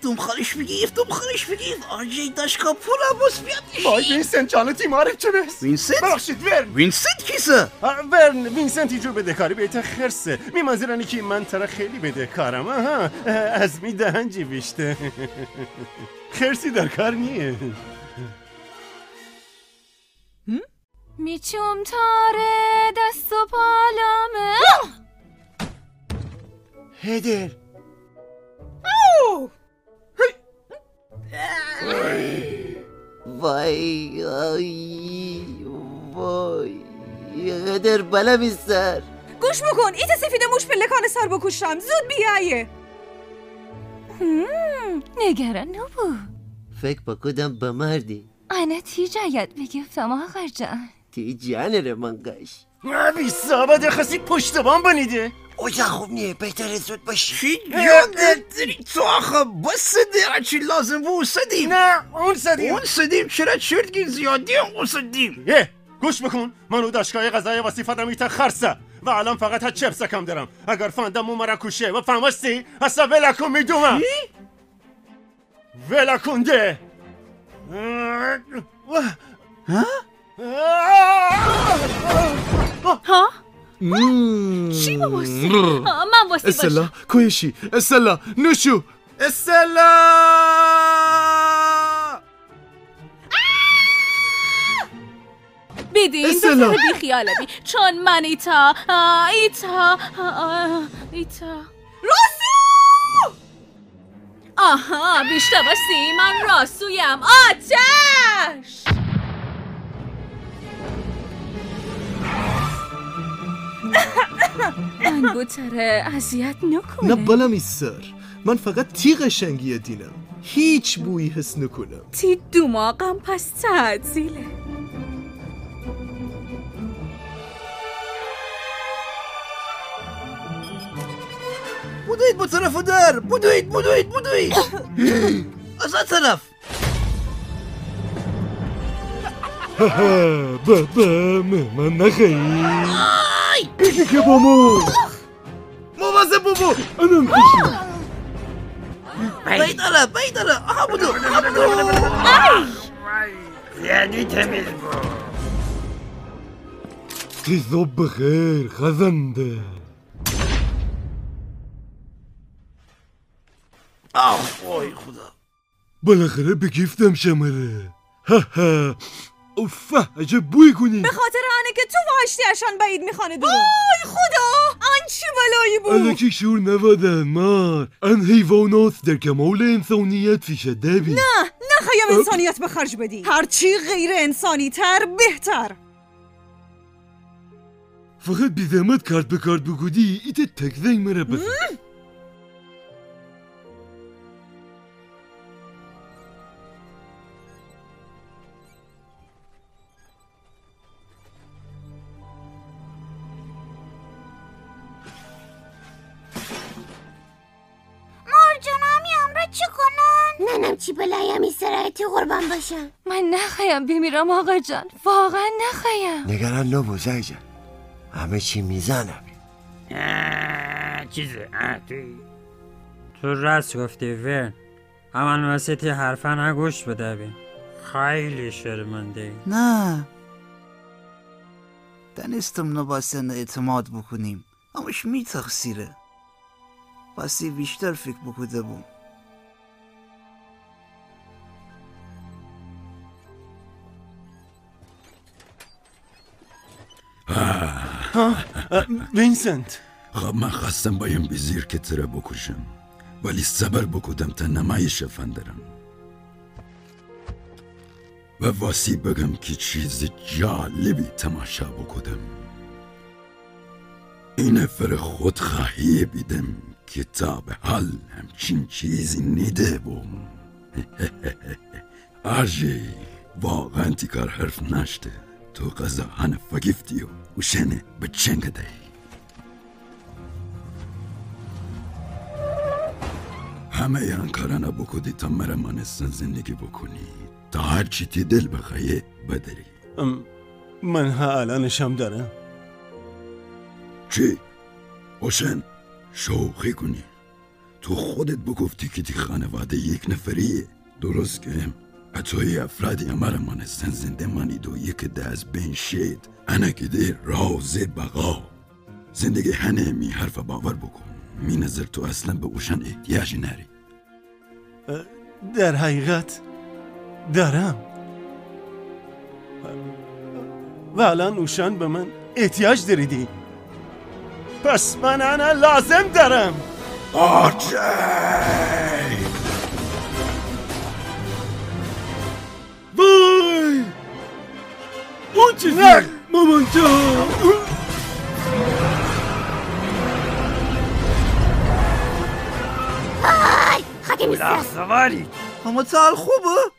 Speaker 5: دوم خالش بگیف دوم خالش بگیف آرجی داشکا پولا بس بیادش
Speaker 2: وای وینسنت جان تیماره چه بس
Speaker 5: وینسنت؟
Speaker 2: ببخشید ورن.
Speaker 5: وینسنت کیسه؟
Speaker 2: ورن وینسنت اینجور بدهکاری بیت خرسه. میمانزیرانی که من ترا خیلی بدهکارم آها از می دهنجی بیشته خرسی در کار نیه.
Speaker 14: میچوم تاره دست و پالامه.
Speaker 9: هدر. وای آی وای. هدر بلا بیستر
Speaker 10: گوش بکن ایت سفید موش پلکان سر بکشم. زود بیایه.
Speaker 14: نگران نبو
Speaker 9: فکر بکدم بمردی
Speaker 14: انا تی جاید بگفتم آقا جان.
Speaker 9: تی جانه من قش
Speaker 2: بی سابد خسی پشت بام بنیده.
Speaker 9: اوجا خوب نیه بهتره زود باشی
Speaker 5: چی یادت داری تو آخه بس دیره چی لازم بود سدیم
Speaker 2: نه اون سدیم
Speaker 5: اون سدیم چرا چرتگی زیادی اون سدیم
Speaker 2: یه گوش بکن منو داشتگاه غذای وصیفتم ایتا خرسه و الان فقط ها چپس کم دارم اگر فاندم اون مرا کشه و فهمستی اصلا ولکن میدومم ولکن ده
Speaker 7: ها؟ چی باباسی؟ من واسی
Speaker 11: استلا کویشی استلا نوشو استلا استلا.
Speaker 7: بذار بی خیاله بی چون من ایتا ایتا ایتا راسو آها بیشتر باشی من راسویم آتش من بوتره اذیت نکنه.
Speaker 11: نه بلمی سر. من فقط تی قشنگی دینم. هیچ بویی حس نکنم.
Speaker 7: تی دماغم پس تعدیله
Speaker 5: بودوید با طرف در. بودوید بودوید بودوید *coughs* از آن طرف. *laughs*
Speaker 13: هاها بابا مهمان نخواهی یکی که با ما
Speaker 11: مواظب بابا.
Speaker 13: انم کشی
Speaker 5: بیداره بیداره آها بودو آها بودو
Speaker 6: یعنی تمیز بود
Speaker 13: تی صبح بخیر خزنده.
Speaker 5: آه وای خدا.
Speaker 13: بالاخره به گیفتم شمره هاها اوفه عجب بوی کنی
Speaker 10: به خاطر آنه که تو واشتیشان بعید میخانه درون وای خدا! آن چه بلایی بود؟
Speaker 13: الکی شور نوادن مار. ان حیوانات در کمال انسانیت فیشه دبی
Speaker 10: نه نخوایم انسانیت به خرج بدی. هرچی غیر انسانی تر بهتر.
Speaker 13: فقط بی زحمت کارت به کارت بگودی ایت تکزنگ مره بس
Speaker 8: چی بلایم استراحتی قربان باشم؟
Speaker 14: من نخوایم بمیرم آقا جان. واقعا نخوایم
Speaker 9: نگران نبو زیجان. همه چی می‌زنم
Speaker 6: چیزه تو راست گفتی ورن اما وسط حرفا نگوش بده بین خیلی شرمنده
Speaker 5: نه. دانستم نباید اعتماد بکنیم. اماش می تقصیره باسی بیشتر فکر بکده بوم.
Speaker 2: وینسنت.
Speaker 3: خب من خواستم بایم بزیر که تره بکشم. ولی صبر بکدم تا نمایش فندرم و واسی بگم که چیز جالبی تماشا بکدم. این فر خودخواهی بیدم که تا به حال همچین چیزی نیده بوم. *laughs* آرژی واقعا تیکار حرف نشته. تو قضا هنه فگفتی و وشنه بچنگ دی همه این کارانه بکدی تا مرا مانستن زندگی بکنی. تا هر چی تی دل بخواه بدری.
Speaker 2: ام، من ها الانشم دارم.
Speaker 3: چی؟ اوشن شوخی کنی. تو خودت بگفتی که تی خانواده یک نفریه. درست که؟ اتوی افرادی مانستن زنده مانید و یک ده از بین شید انا که ده راز بقا. زندگی هنه می حرف باور بکن. می نظر تو اصلا به اوشن احتیاجی نری.
Speaker 2: در حقیقت دارم. و الان اوشان به من احتیاج داریدی پس من انا لازم دارم.
Speaker 3: آرچه!
Speaker 13: وای اون چیزی مامان
Speaker 8: خاک
Speaker 6: اولاغ
Speaker 8: نیست
Speaker 6: سواری
Speaker 5: اما سال خوبه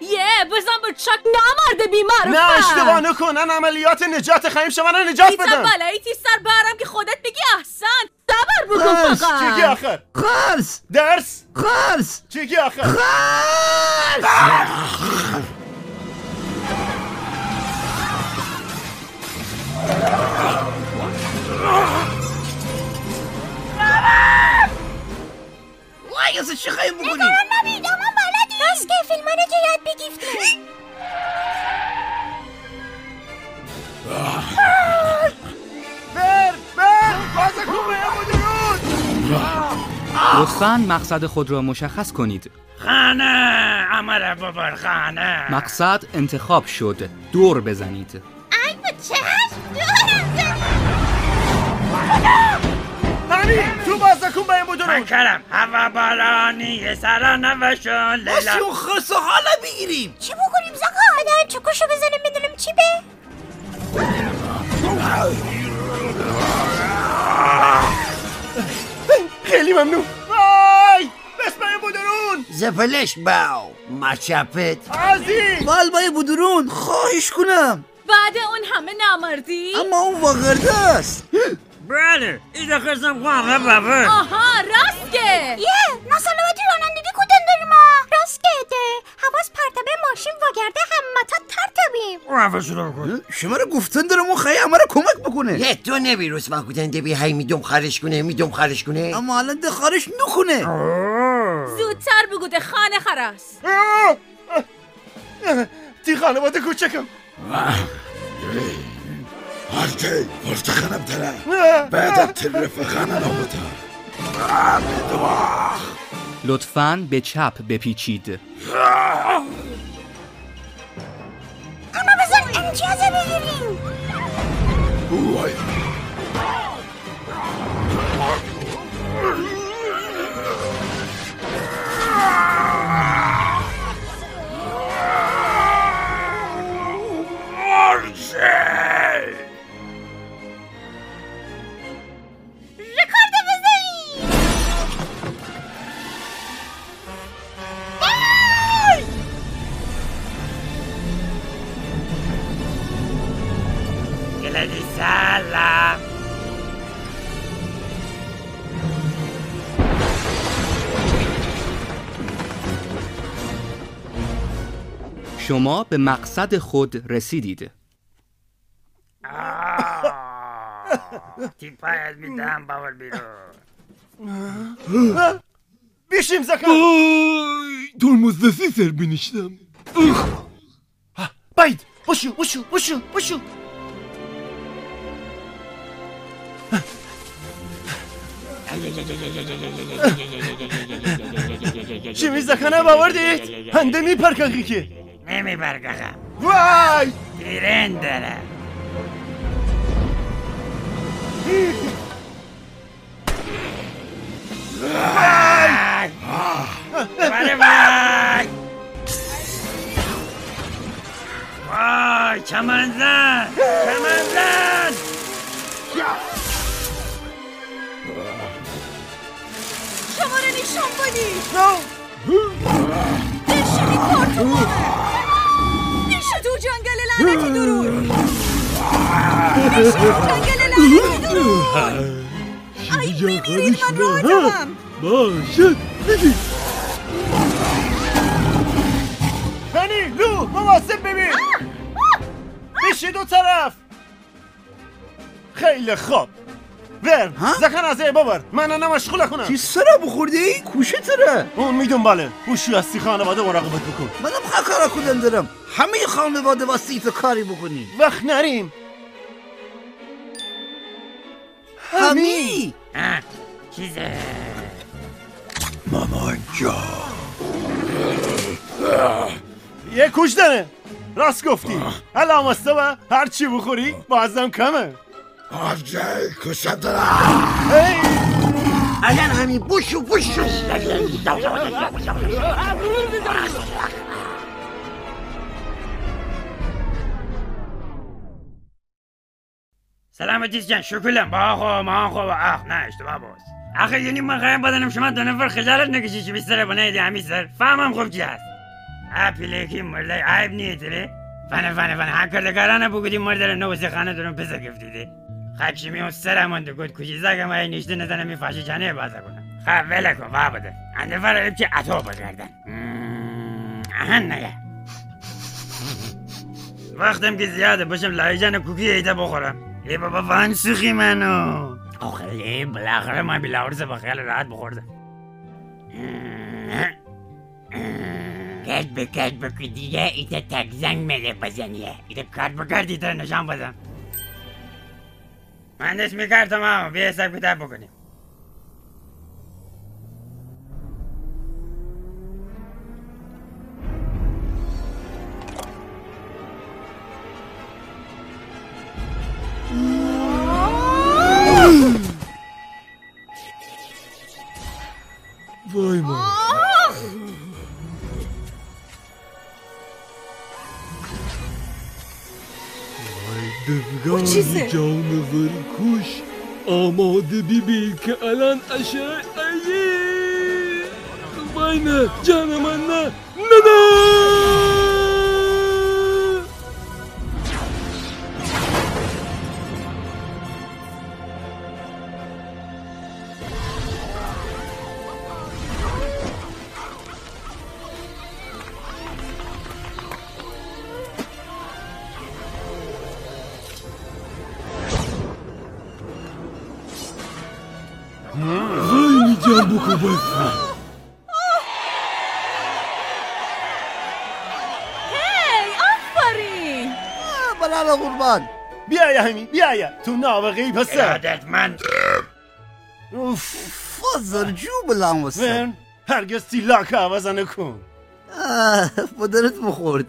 Speaker 7: یه بزن به چک نامرد بیمار
Speaker 2: نه اشتباه نکنن عملیات نجات خواهیم شما رو نجات
Speaker 7: ایتا
Speaker 2: بدم.
Speaker 7: بلایی تی سر برم که خودت بگی احسن. صبر بکن فقط.
Speaker 2: آخر
Speaker 5: خرس.
Speaker 2: درس.
Speaker 5: خرس.
Speaker 2: چیگی آخر
Speaker 5: وای از چی خواهیم بکنی؟
Speaker 8: نگران نبید اما بلدی راست که فیلمان جهت بگیفته
Speaker 2: بر
Speaker 16: لطفا مقصد خود را مشخص کنید.
Speaker 6: خانه امر ببر خانه.
Speaker 16: مقصد انتخاب شد. دور بزنید.
Speaker 8: ای با چشم دورم
Speaker 2: همین تو بازه کوبه
Speaker 6: من
Speaker 2: مدرون
Speaker 6: کردم. هوا بارانی سرا نوشون.
Speaker 5: بس
Speaker 6: لیلا
Speaker 5: اون خرس حالا بگیریم.
Speaker 8: چی بکنیم زکا آدم چکشو بزنیم بدونیم چی به؟
Speaker 2: خیلی ممنون. وای بسمه مدرون
Speaker 9: زپلش باو. مچپت.
Speaker 2: عزیز
Speaker 5: بالبای بدرون خواهش کنم.
Speaker 7: بعد اون همه نامردی؟
Speaker 5: اما اون واقرده است.
Speaker 6: بله ایده خرسم خواهم بابر
Speaker 7: آها راست که
Speaker 8: یه ناسلامتی رانندگی کدن داریم ها راست که ده حواس پرتبه ماشین واگرده همتا ترتبیم.
Speaker 6: شروع کن.
Speaker 5: شما رو گفتن دارم اون خیلی همه رو کمک بکنه.
Speaker 9: یه تو نمیروز و کودن دبی هی میدوم خارش کنه میدوم خارش کنه.
Speaker 5: اما الان ده خارش نکنه.
Speaker 7: زودتر بگو ده خانه خرس
Speaker 2: تی خانواده کوچکم.
Speaker 3: آرچه فرصة خانم ترى بعد تلف خانم نبوتا
Speaker 16: لطفا به چپ بپیچید.
Speaker 8: اما بزن امتیازه بگیریم.
Speaker 3: وای.
Speaker 8: رکورد بزنیم
Speaker 6: گلدی
Speaker 16: شما به مقصد خود رسیدید.
Speaker 6: تیپایت میدم باور بیرون.
Speaker 2: بیشیم
Speaker 13: وای ترمز دستی سر بینیشتم
Speaker 2: باید. بشو بشو بشو بشو. شمی زکانه باوردید هنده می که.
Speaker 6: نمی برگردم
Speaker 2: وای!
Speaker 6: تیرین داره. بله وای وای. چمنزن چمنزن
Speaker 10: شما رو نشان بدید. نشو تو جنگل لعنتی درون نشو تو جنگل لعنتی درون
Speaker 13: اینجا
Speaker 10: بگیرید من. دارم
Speaker 13: باشه
Speaker 2: فنی لو ببین دو طرف خیلی خوب ورن زکن از ای بابر من انا مشغول کنم
Speaker 5: چی سرا بخوردی؟ کوشه تره
Speaker 2: اون میدون باله هوشی هستی خانواده مراقبت بکن.
Speaker 5: منم خکارا کدن دارم. همه خانواده واسیف کاری بکنی
Speaker 2: وقت نریم.
Speaker 5: همی.
Speaker 6: چیزه.
Speaker 3: مامان جا.
Speaker 2: یه کوش داره راست گفتی. با هر چی بخوری بازم کمه.
Speaker 3: آجای کشه دارم.
Speaker 2: هی
Speaker 9: الان همین بوشو بوشو
Speaker 6: سلامتیز جان شکلم. با خو ما خو اخ نه اشتباه بود آخه یعنی من خواهیم بدنم شما دو نفر خجالت نکشی چی بیستره بنای دی همی سر. فهمم خوب چی هست؟ اپیلیکی مرده عیب نیه تره فنه فنه فنه هر کردگارانه بگودی مرده رو نوزی خانه دارم پسر گفتیده خکشی میون سرمون گود کشی زگم های نیشته نزنه می فاشی چانه بازا کنم. خب وله کن فا بده. انده فرا چه اتو بگردن اهن نگه. وقتم که زیاده باشم لایجان کوکی ایده بخورم. ای بابا فان سوخی منو. آخه ای بالاخره من بیلاورز با خیال راحت بخوردم کد به کد بکن دیگه ایتا تک زنگ مله بزنیه. ایتا کارت بکرد ایتا نشان بدم. مهندس می‌کرد تمام. بیا حساب کتاب بکنیم.
Speaker 13: آماده ببین که الان اشعه ایه وای نه جان من
Speaker 2: بیا یا همی بیا یا تو نابغی پسر
Speaker 6: ارادتمند.
Speaker 2: اوف.
Speaker 5: فازر جو بلان وسط
Speaker 2: ورن هرگز تیلاک عوض نکن.
Speaker 5: پدرت بخورد.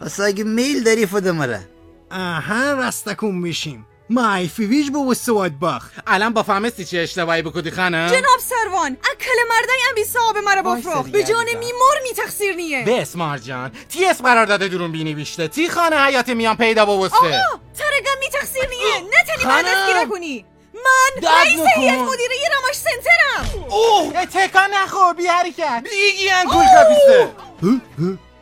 Speaker 5: پس اگه میل داری فده مره
Speaker 17: آها راستکون میشیم. مای فیویج بو سواد باخ.
Speaker 16: الان با فهمستی چه اشتباهی بکردی خانم؟
Speaker 10: جناب سروان اکل مردای ام بی صاحب مرا بفروخ به جان. میمار می تقصیر نیه.
Speaker 16: بس مارجان تی اس قرار داده درون بینی بیشته تی خانه حیات میان پیدا بوسته
Speaker 10: آقا ترگم می تقصیر نیه نتنی من. دستگیره کنی. من رئیس. هیئت مدیره رمش سنترم.
Speaker 16: اوه. تکان نخور بی حرکت. بیگی انکول کپیسته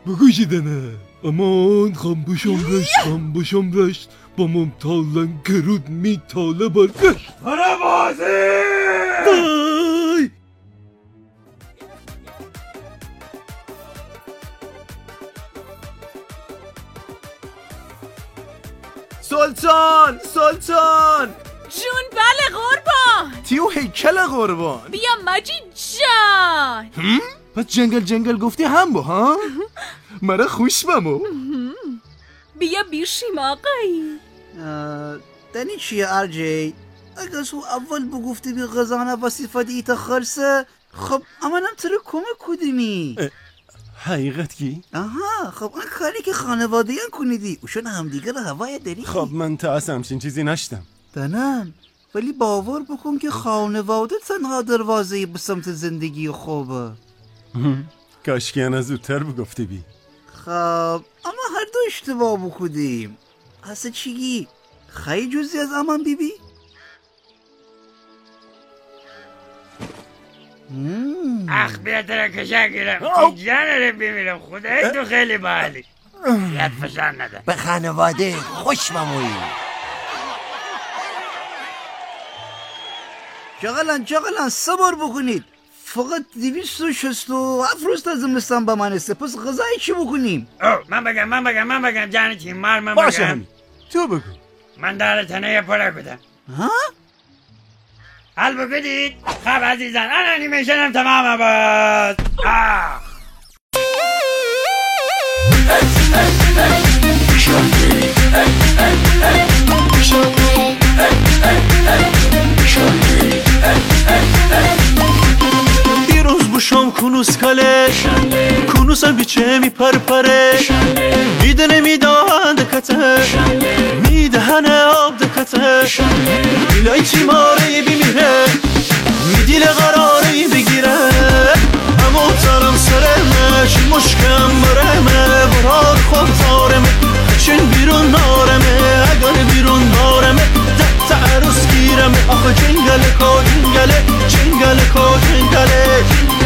Speaker 13: بگوشی دنه. امان خم بشم رشت خم بشم رشت. با ممتالن کرود می تاله برگشت
Speaker 6: برو بازی!
Speaker 11: سلطان سلطان.
Speaker 7: جون بله قربان.
Speaker 11: تیو هیکل قربان.
Speaker 7: بیا مجید جان.
Speaker 11: پس جنگل جنگل گفتی هم با ها؟ مرا خوش بمو.
Speaker 7: بیا بیشیم آقایی.
Speaker 5: دنی چیه ارجی اگه سو اول بگفتی بی غزانه وصیفت ایتا خرسه خب اما نم تره کمک کدیمی؟
Speaker 2: حقیقت کی؟
Speaker 5: آها خب اون کاری که خانواده هم کنیدی. اوشون همدیگه رو هوای داری.
Speaker 2: خب من تا از همچین چیزی نشتم.
Speaker 5: دنم ولی باور بکن که خانواده تنها دروازه به سمت زندگی خوبه.
Speaker 2: کاش که انا زودتر بگفتی بی.
Speaker 5: خب اما هر دو اشتباه بکودیم اصلا چیگی خیلی جزی از امان بیبی
Speaker 6: اخ بیا که جان رو بمیرم خدای تو خیلی باحالی. یاد فشار نده.
Speaker 9: به خانواده خوش بمویی
Speaker 5: شغلن شغلن صبر بکنید. فقط دویست و شست و هفت روز تا زمستان با من است. پس غذای چی بکنیم؟
Speaker 6: من بگم من بگم من بگم. جان تیمار من
Speaker 2: باشه
Speaker 6: بگم.
Speaker 2: همین تو بگو.
Speaker 6: من دار تنه پره کدم
Speaker 5: ها؟
Speaker 6: حل بکنید؟ خب عزیزان الان انیمیشنم تمام آه.
Speaker 4: دیروز بوشم کنوس کله کنوسم بیچه می پرپره میده نمیدان دکته میدهنه آب برکته میلای تیماره بیمیره. میدیل قراره بگیره. همو ترم سرمه چی مشکم برمه. برار خود تارمه چین بیرون نارمه. اگر بیرون نارمه. ده تعرس گیرمه. آخه جنگل کا جنگل، جنگل کا جنگل